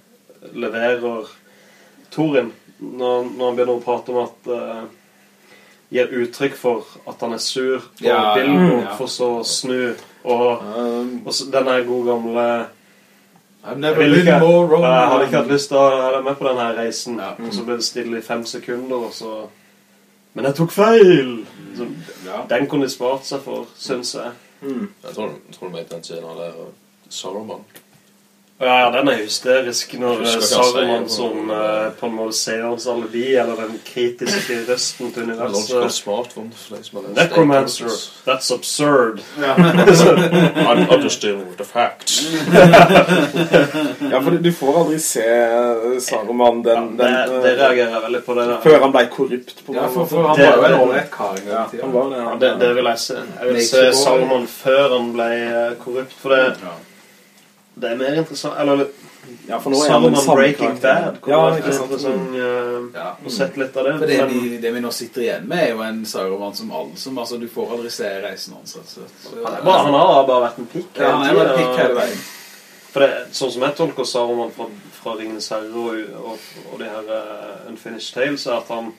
Leverer Thorin når, når han begynner å prate om at eh, Gir uttrykk for at han er sur på Ja, Bilbo ja. For så å snu Og, um, og så, den er god gamle I've never been ikke, more wrong. jeg hadde ikke hatt lyst til å være med på denne reisen. Ja. Og så ble det stille i fem sekunder, og så Men jeg tok feil! Så, den kunne de spart seg for, syns jeg. Mm. Jeg tror, tror du mente den scenen der Saruman. Ja, ja, den er hysterisk når eh, Saruman som uh, på en måte ser oss alle vi, eller den kritiske røsten til er universet Necromancer. That's absurd. [laughs] I'm, not just dealing with the facts. [laughs] Ja, for du får aldri se eh, Saruman den, det, ja, det det, reagerer jeg veldig på. det der. Før han ble korrupt på Ja, for, for han Det- var jo en ålreit kar Ja, tiden. han var det. Ja, det, det vil jeg se. Jeg vil se Saruman før han ble korrupt. For det, Ja. Det er mer interessant Eller Ja, for nå er Sammen den Breaking. Bad. Ja, ikke sant. sånn, uh, Ja. Og sett litt av det. For det men- vi, det vi nå sitter igjen med er jo en Saruman som alle som, altså du får aldri se reisen hans. Altså. Så, Han, han har bare vært en pikk. ja, han er en pikk hele veien. For det, sånn som jeg tolker Saruman fra, fra Ringens herre og, og, og de her uh, Unfinished Tales, er at han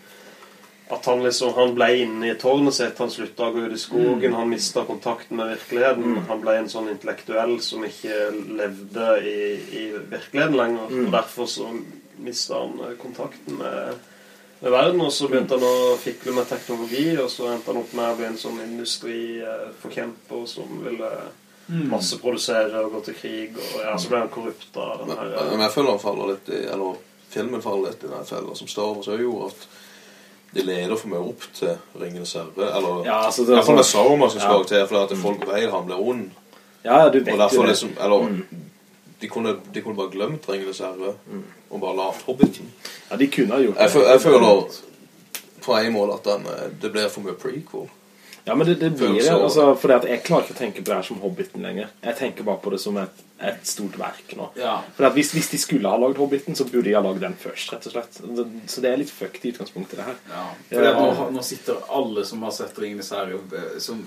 at han liksom Han ble inne i tårnet sitt, han slutta å gå ut i skogen, han mista kontakten med virkeligheten. Han ble en sånn intellektuell som ikke levde i, i virkeligheten lenger. Og derfor så mista han eh, kontakten med, med verden, og så begynte han å fikle med teknologi, og så endte han opp med å bli en sånn industriforkjemper som ville masseprodusere og gå til krig, og ja, så ble han korrupt av den her men jeg føler han faller litt i Eller filmen faller litt i den fella som Star Wars også gjorde, at de leder for mye opp til Ringenes herre. Eller Ja, altså, det hvert med Saruman som skal til, for at folk vet han blir ond. Ja, du vet Og jo det. liksom Eller de, kunne, de kunne bare glemt Ringenes herre og bare lagd Hobbiten. Ja, de kunne ha gjort Jeg, fø- jeg føler på en måte at den, eh, det blir for mye prequel. Ja, men det, det blir det. Altså, fordi at jeg klarer ikke å tenke på det her som Hobbiten lenger. Jeg tenker bare på det som et, et stort verk nå. Ja. For hvis, hvis de skulle ha lagd Hobbiten, så burde de ha lagd den først, rett og slett. Så det er litt fucked i utgangspunktet, det her. Ja, for nå, nå sitter alle som har sett Ringenes herre eh, som,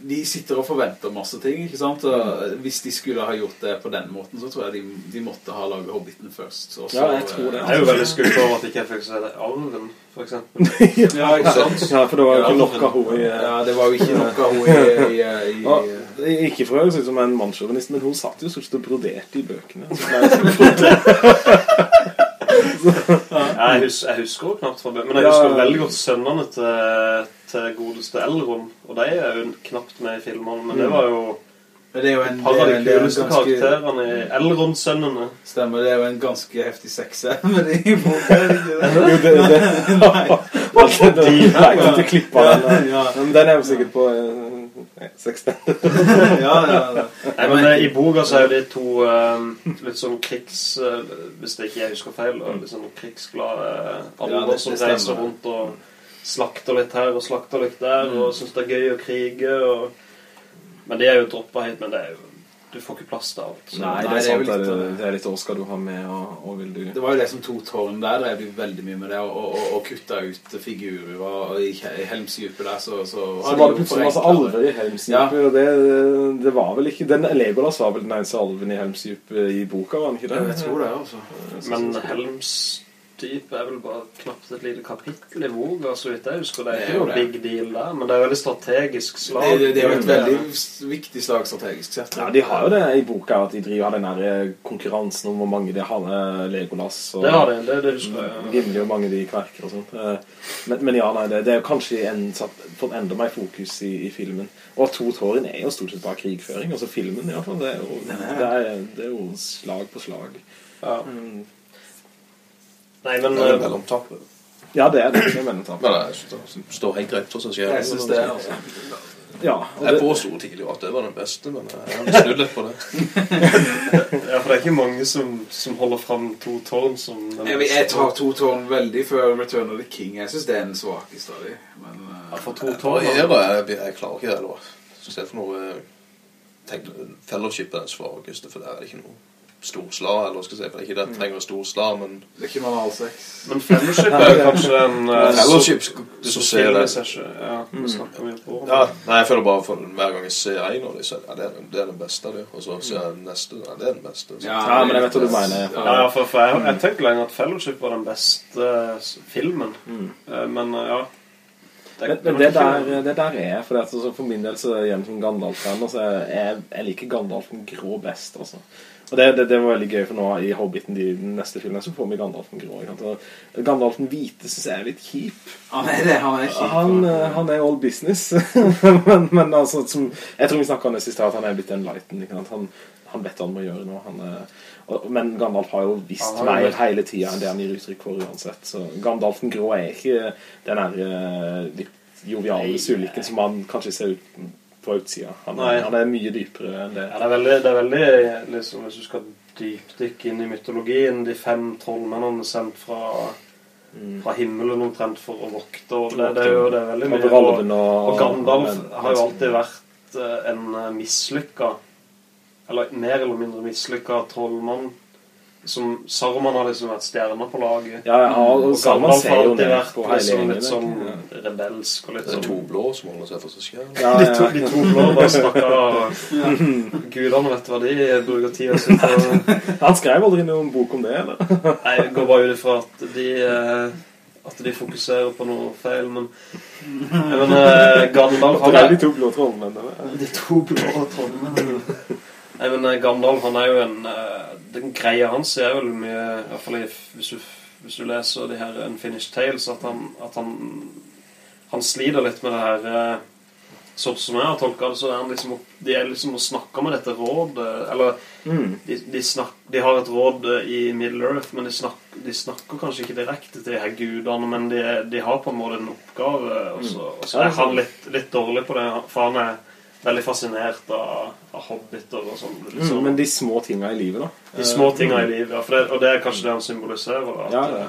De sitter og forventer masse ting, ikke sant? Og hvis de skulle ha gjort det på den måten, så tror jeg de, de måtte ha laget Hobbiten først. så, Ja, jeg tror det. Jeg er jo veldig skuffet over at ikke jeg fikk se det Alven, for eksempel. [laughs] Ja, ikke sant? Ja, for det var jo ikke nok av henne i Ja, det var jo ikke nok av henne i, i, i, [laughs] Ja, Ikke for å høres som en mannsjovenist, men hun satt jo stort at og broderte i bøkene. Så [laughs] er- jeg, husker, jeg husker jo knapt fra Men jeg Ja. husker veldig godt sønnene til, til godeste Elrond. Og de er jo knapt med i filmene, men det var jo det er jo en, et par av er, de er kuleste karakterene i Elrond-sønnene. Stemmer, det er jo en ganske heftig er det ikke det? [laughs] Jo, det, altså, det, [laughs] [laughs] til klippa den. Men den er jo sikkert på 16. [laughs] ja, ja, ja. Nei, men eh, i boka så er jo de to uh, litt sånn krigs... Uh, hvis det ikke jeg husker feil, og litt sånn krigsglade Ja, alver det- som reiser rundt og slakter litt her og slakter litt der, og syns det er gøy å krige. Og... Men de er jo droppa helt, men det er jo Du får ikke plass til alt. Så. Nei, det er sant. Det er, litt, det. er litt år skal du ha med, og, og vil du Det var jo det som to tårn der, drev de veldig mye med det, og, og, og kutta ut figurer, og, og i He- Helmsdypet der, så, så, Så var det plutselig masse alver i Helmsdypet, og det, det var vel ikke den Legolas var vel den eneste alven i Helmsdypet i boka, var han ikke det? Jeg tror det, altså. Men Helmsdyp er vel bare knapt et lite kapittel i boka, så vidt jeg husker. Det er ikke noe det. big deal der, men det er veldig strategisk slag. Det, det er jo et veldig viktig slag strategisk sett. Ja, de har jo det i boka, at de driver den der eh, konkurransen om hvor mange de har med Legolas. Og Det har de, det, det husker jeg. ja. Gimli og mange de kverker og sånt. Eh, Men, men ja, nei, det, det er jo kanskje en, satt, fått enda mer fokus i, i filmen. Og To tårn er jo stort sett bare krigføring. Altså filmen, i hvert fall. Det er jo, det er, det er jo slag på slag. Ja. Mm. Nei, men Det er eh, mellomtapp. Ja, det er det. det er mellomtap. Men det står helt greit for seg selv. Jeg synes det, altså. Ja, og Jeg det, påstod tidlig at det var den beste, men jeg har snudd litt på det. [laughs] ja, for det er ikke mange som, som holder fram to tårn som den Jeg, jeg tar to tårn veldig før Return of the King. Jeg synes det er den svakeste av dem. Men, eh, Ja, for to tårn jeg, jeg, jeg klarer ikke det, da. Så for noe eh, Fellowship er den svakeste, for der er det ikke noe storslag, eller skal jeg si, for det er ikke det trenger Storsla men det er ikke normalsex. Men Fellowship er [laughs] kanskje en... uh, [laughs] Fellowship, du så ser det. Ja, vi snakker mye på Ja, nei, jeg føler bare for hver gang jeg ser en av dem, så ja, det, er, den- det er den beste av og så ser jeg den neste, ja, det er den beste. Så. Ja, men jeg vet hva du mener. Ja, ja, for, for jeg, jeg tenkte lenge at Fellowship var den beste eh, filmen. Mm. men eh, ja. men, men det, der, det der er For, det, altså, for min del så er det gjennom som Gandalf-fan. Altså, jeg, jeg liker Gandalfen grå best. Altså. Og det, det, det var veldig gøy, for nå i Hobbiten de neste filmene så får vi Gandalfen grå. Ikke sant? Og Gandalfen hvite synes jeg er litt kjip. Han er det, han er kjip. Han, eh, han er all business. [laughs] men, men altså, som, jeg tror vi snakket om det siste, at han er blitt enlightened. Ikke sant? Han, han vet hva han må gjøre nå. Han, eh, og, men Gandalf har jo visst har mer vært- hele tiden enn det han gir uttrykk for uansett. Så Gandalfen grå er ikke den der eh, litt joviale sulikken som han kanskje ser ut på utsida. Han, han er mye dypere enn det. Ja, det er veldig, det er veldig liksom, Hvis du skal dypdykke inn i mytologien De fem trollmennene sendt fra, fra himmelen omtrent for å vokte og det, det er jo det er veldig mye og, Og Gandalf har jo alltid vært eh, en mislykka Eller mer eller mindre mislykka trollmann. Som Saruman har liksom vært stjerner på laget. Ja, ja, og, og Saruman ser jo ned på hele liksom gjengen. litt sånn Ja. rebelsk og litt Det sånn to blå som holder seg for seg selv. Ja, De ja, to, de to blå bare snakker Gudene vet hva de bruker tida si på. [laughs] Han skrev aldri noen bok om det, eller? Nei, jeg går bare ut ifra at de eh, At de fokuserer på noe feil, men Jeg mener, Gandalf har Det er de to blå trollmennene. De to blå trollene. Nei, men Gandalf, han er jo en eh, Den greia hans er vel mye I hvert fall hvis du, hvis du leser de her Unfinished Tales, at han, at han Han sliter litt med det her Sånn som jeg har tolka det, så er han liksom De er liksom og snakker med dette rådet Eller Mm. de, de, snak, de har et råd eh, i Middle Earth, men de, snak, de snakker kanskje ikke direkte til de her gudene, men de, de har på en måte en oppgave, og så, og så er han litt, litt dårlig på det, for han er veldig fascinert av, av hobbiter og sånn. Mm, Liksom. men de små tinga i livet, da. de små tinga i livet, ja, for det, og det er kanskje det han symboliserer. At, Ja, ja. eh,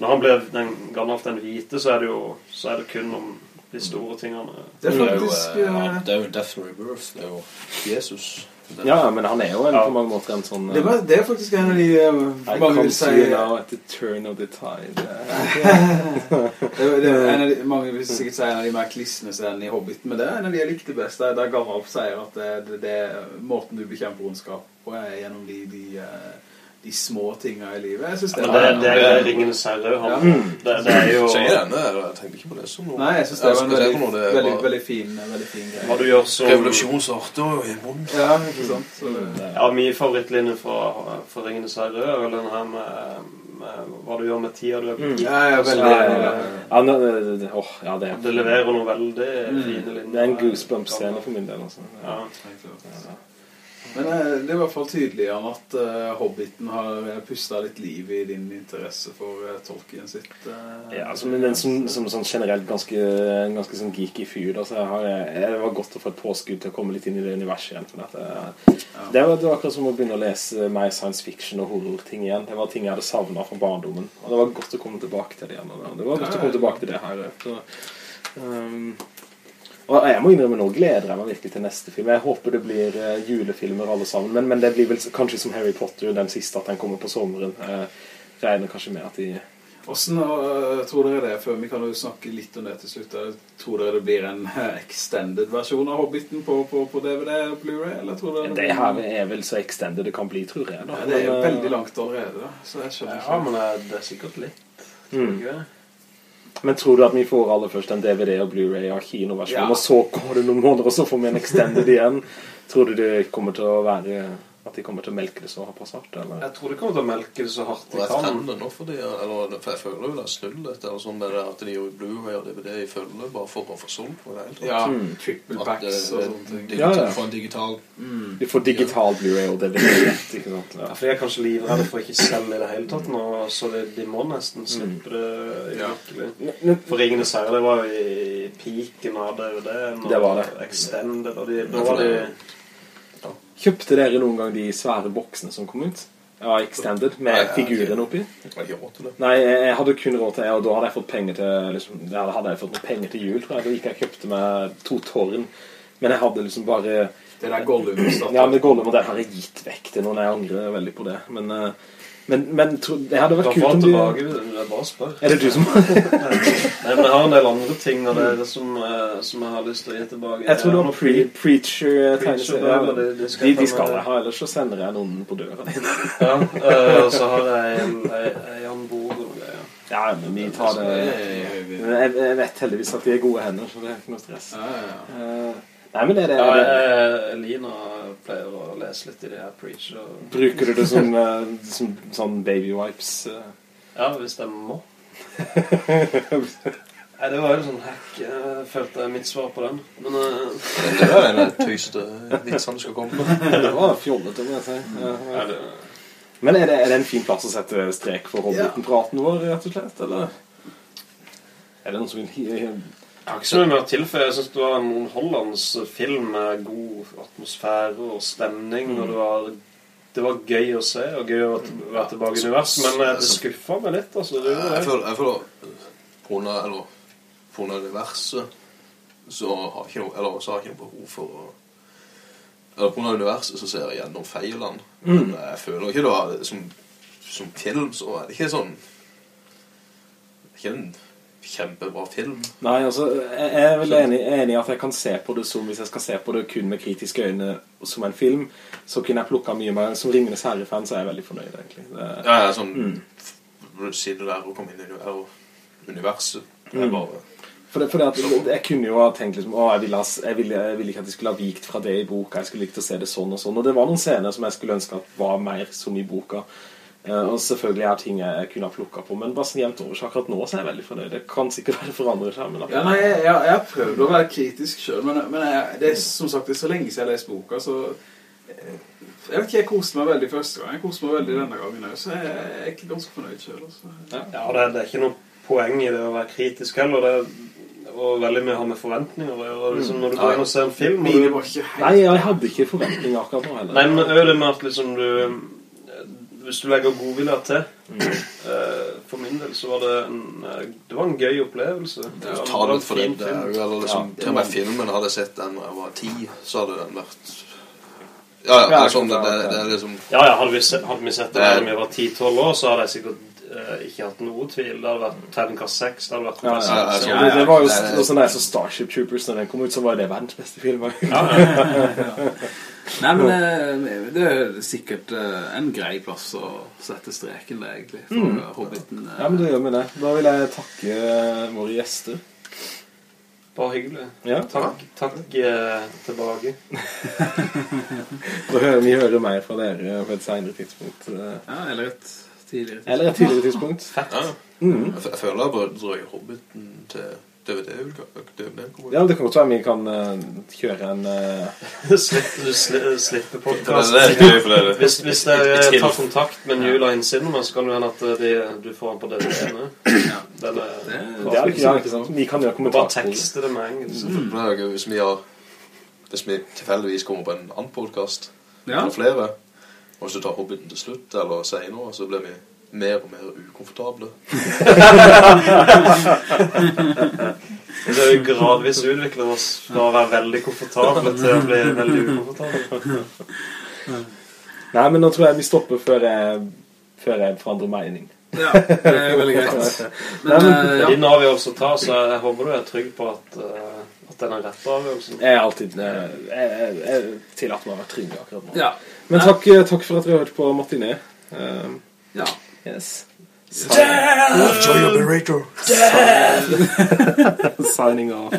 Når han blir den gammelt den hvite, så er det jo så er det kun om de store tingene. Det er Det er jo, faktisk eh, eh, det er jo Death Rebirth. Det er jo Jesus. Ja, men han er jo en, Ja. på mange måter en sånn det, var, det er faktisk en av de uh, mange vil si now at the turn of the tide. [laughs] Det, det er en av de, mange vil sikkert si en av de mer klissende scenene i Hobbiten, men det er en av de jeg likte best, der, Gandalf sier at det, det, det er måten du bekjemper ondskap på er gjennom de, de, eh, de små tingene i livet. Jeg synes det, Men det, det er det Ringenes herre. Ja. det, det er jo jeg er denne, jeg tenkte ikke på det som noe. Nei, jeg synes det var en veldig, noe, det er veldig, bare veldig, fin, veldig fin hva greie. du gjør som Revolusjonsarter og imot. Ja, ikke sant? Så Ja, min favorittlinje fra, fra Ringenes herre er vel den her med, med hva du gjør med tida du er på. Mm. ja, ja, veldig, Ja, ja, ja. Ja, åh, ja, det er Det leverer noe veldig Mm. fine linjer. Det er en goosebump-scene for min del. Altså. Ja. ja. Men eh, det er i hvert fall tydelig Jan, at uh, Hobbiten har pusta pustet litt liv i din interesse for uh, Tolkien sitt. Uh, Ja, altså, men, som, som sånn generelt ganske, ganske sånn geeky fyr da, så jeg har, jeg, det var godt å få et påskudd til å komme litt inn i det universet igjen. For jeg, det, var, det var akkurat som å begynne å lese mer science fiction og horror-ting igjen. Det var ting jeg hadde savnet fra barndommen. Og det var godt å komme tilbake til det igjen. Det var godt å komme tilbake til det her. Så, um, og jeg må innrømme nå gleder jeg meg virkelig til neste film. Jeg håper det blir eh, julefilmer alle sammen. Men, men det blir vel kanskje som Harry Potter, den siste, at den kommer på sommeren. Jeg regner kanskje med at de Hvordan eh, tror dere det, før vi kan jo snakke litt om det til slutt, eh, tror dere det blir en eh, extended versjon av Hobbiten på, på, på DVD og Blu-ray, eller tror dere Det her er vel så extended det kan bli, tror jeg. Da. Ja, det er jo eh, veldig langt allerede, da, så jeg skjønner ja, ikke. men det- det er sikkert litt. Mm. tror jeg ikke det? Men tror du at vi får aller først en DVD og Blu-ray av kinoversjonen, Ja. og så går det noen måneder, og så får vi en extended igjen? Tror du det kommer til å være at de kommer til å melke det så såpass hardt? Eller? Jeg tror de kommer til å melke det så hardt de jeg kan. trender nå fordi, eller, for jeg føler jo det er snull litt, eller sånn med det at de gjør Blu-ray og DVD i følge, bare for å få solgt på det hele tatt. Ja, Mm. triple backs og sånne ting. digital, Ja, ja. for en digital Mm. Vi får digital Blu-ray og DVD rett, ikke sant? Ja, Ja. for jeg er kanskje livredd for ikke selge i det hele tatt nå, så de, de må nesten slippe det Ja. virkelig. Men- For Ringene Sære, det var jo i piken av DVD-en. Det var det. Extended, og de, da Ja, for var de... Kjøpte dere noen gang de svære boksene som kom ut? Ja, extended, med Nei, figuren oppi? Jeg har ikke råd til det. Nei, jeg hadde kun råd til det, og da hadde jeg fått penger til liksom, hadde jeg fått noen penger til jul, tror jeg. Da gikk jeg og kjøpte meg to tårn. Men jeg hadde liksom bare Det der Gollum-statuen. Ja, men Gollum og den har jeg gitt vekk til noen. Jeg angrer veldig på det. Men, eh, men, men tro, det hadde vært kult om tilbake, de det er bare å spørre. Er det du som [laughs] Nei, men jeg har en del andre ting og det som, det som jeg har lyst til å gi tilbake. Jeg tror det var pre Preacher, Preacher-tegneserier. det- det skal De, de skal jeg ha, ellers så sender jeg noen på døra [laughs] di. Ja, eh, og så har jeg en, en, en Bord og greier. Ja, men vi tar det Ja, jeg, jeg vet heldigvis at de er gode hender, så det er ikke noe stress. ja, ja. Eh, nei, men er det, Ja, er det Ja, Lina pleier å lese litt i det her Preacher. Og, Bruker du det som, eh, som sånn baby wipes? eh? ja, hvis jeg må. [laughs] Nei, det var jo sånn hack. Jeg følte mitt svar på den. Men uh... Det var en av de tøyeste vitsene du skal komme med. [laughs] Det var fjollete, må jeg si. Ja, ja. ja, det, Men er det, er det en fin plass å sette strek for Hobbiten-praten vår, rett og slett? Eller? Er det noen som vil jeg har ikke så mye mer å tilføye. Jeg syns det var en Hollands film med god atmosfære og stemning. Og det var, det var gøy å se og gøy å være tilbake i universet. Men eh, det skuffa meg litt. Altså, det Jeg føler, jeg føler på grunn av, universet så har jeg ikke noe, eller, så har jeg ikke noe behov for å eller på grunn av universet så ser jeg gjennom feilene. Men jeg føler ikke var som som film så er det ikke sånn Det er ikke en kjempebra film. Nei, altså, jeg jeg er vel enig, enig i at jeg kan se på det som, hvis jeg skal se på det kun med kritiske øyne som en film, så kunne jeg plukket mye mer. Som Ringenes Herre-fan så er jeg veldig fornøyd, egentlig. Det, Ja, ja, sånn Mm. sier det der og komme inn i uni- universet. Det Mm. er bare for det, for det at, jeg kunne jo ha tenkt liksom, å, jeg ville, jeg, ville, jeg ville ikke at de skulle ha vikt fra det i boka, jeg skulle likt å se det sånn og sånn, og det var noen scener som jeg skulle ønske at var mer som i boka. Eh, og selvfølgelig er ting jeg kunne ha plukket på, men bare sånn jevnt over, så akkurat nå så er jeg veldig fornøyd. Det kan sikkert være det forandrer seg, men Ja, nei, jeg, jeg, jeg har prøvd å være kritisk selv, men, men jeg, det er som sagt det er så lenge siden jeg leser boka, så eh, jeg vet ikke, jeg koste meg veldig første gang, jeg koste meg veldig denne gangen så jeg, jeg er ikke ganske fornøyd selv. Altså. Ja, det, det er ikke noe poeng i det å være kritisk heller. Det og veldig mye har med forventninger og. Liksom, når du går inn og ser en film du. Nei, jeg hadde ikke forventninger akkurat nå heller. Nei, men er det med at liksom du Hvis du legger godvilje til eh, For min del så var det en eh, Det var en gøy opplevelse. Det var, Ta det for det det er jo, eller liksom, Ja, til og med filmen hadde jeg sett den da jeg var ti, så hadde den vært Ja, ja, det Ja, er sånn, det, det, det er liksom Ja, ja, hadde vi, sett, hadde vi sett er- da vi var 10-12 år, så hadde jeg sikkert eh, ikke hatt noe tvil. Det hadde vært terningkast 6. Det hadde vært Ja, ja, Ja, ja, så ja, det, det var jo sånn der så Starship Troopers når den kom ut, så var det verdens beste film. [laughs] Nei, men eh, det er sikkert eh, en grei plass å sette streken det, egentlig, for Mm. Hobbiten. eh. Ja, men da gjør vi det. Da vil jeg takke våre gjester. Bare hyggelig. Ja, Takk, takk tilbake. [laughs] Da hører vi hører mer fra dere på et senere tidspunkt. Ja, eller et tidligere tidspunkt Eller et tidligere tidspunkt. [laughs] ja. Mm. jeg, føler jeg bare drar Hobbiten til DVD-utgaven Ja, Ja, det kan godt være vi kan uh, kjøre en [laughs] uh... Slippe sli, gøy for. Hvis, hvis dere tar kontakt med New Line Cinema, så kan det hende at eh, de, du får den på DVD-ene. Ja. Det, Det er ikke, ikke sant? Vi kan gjøre Du bare kommentarer. tekste det med engelsk. Gøy hvis vi har Hvis vi tilfeldigvis kommer på en annen podcast ja. Eller flere Og du tar Hobbiten til slutt Eller senere Så blir vi mer og mer ukomfortable [laughs] Det er jo gradvis utvikler oss fra å være veldig komfortable til å bli veldig ukomfortable. Nei, men nå tror jeg vi stopper før jeg, før jeg forandrer mening. ja, det er veldig greit. Men, Nei, men- eh, ja. er din avgjørelse å ta, så jeg håper du er trygg på at, eh, at den er rett avgjørelse. Jeg er alltid eh, Jeg, jeg, jeg tillater meg å være trygg akkurat nå. ja. Men takk, eh, takk for at dere hørte på Martinet. Uh, ja. Yes. Signing. Death! Death! Signing off.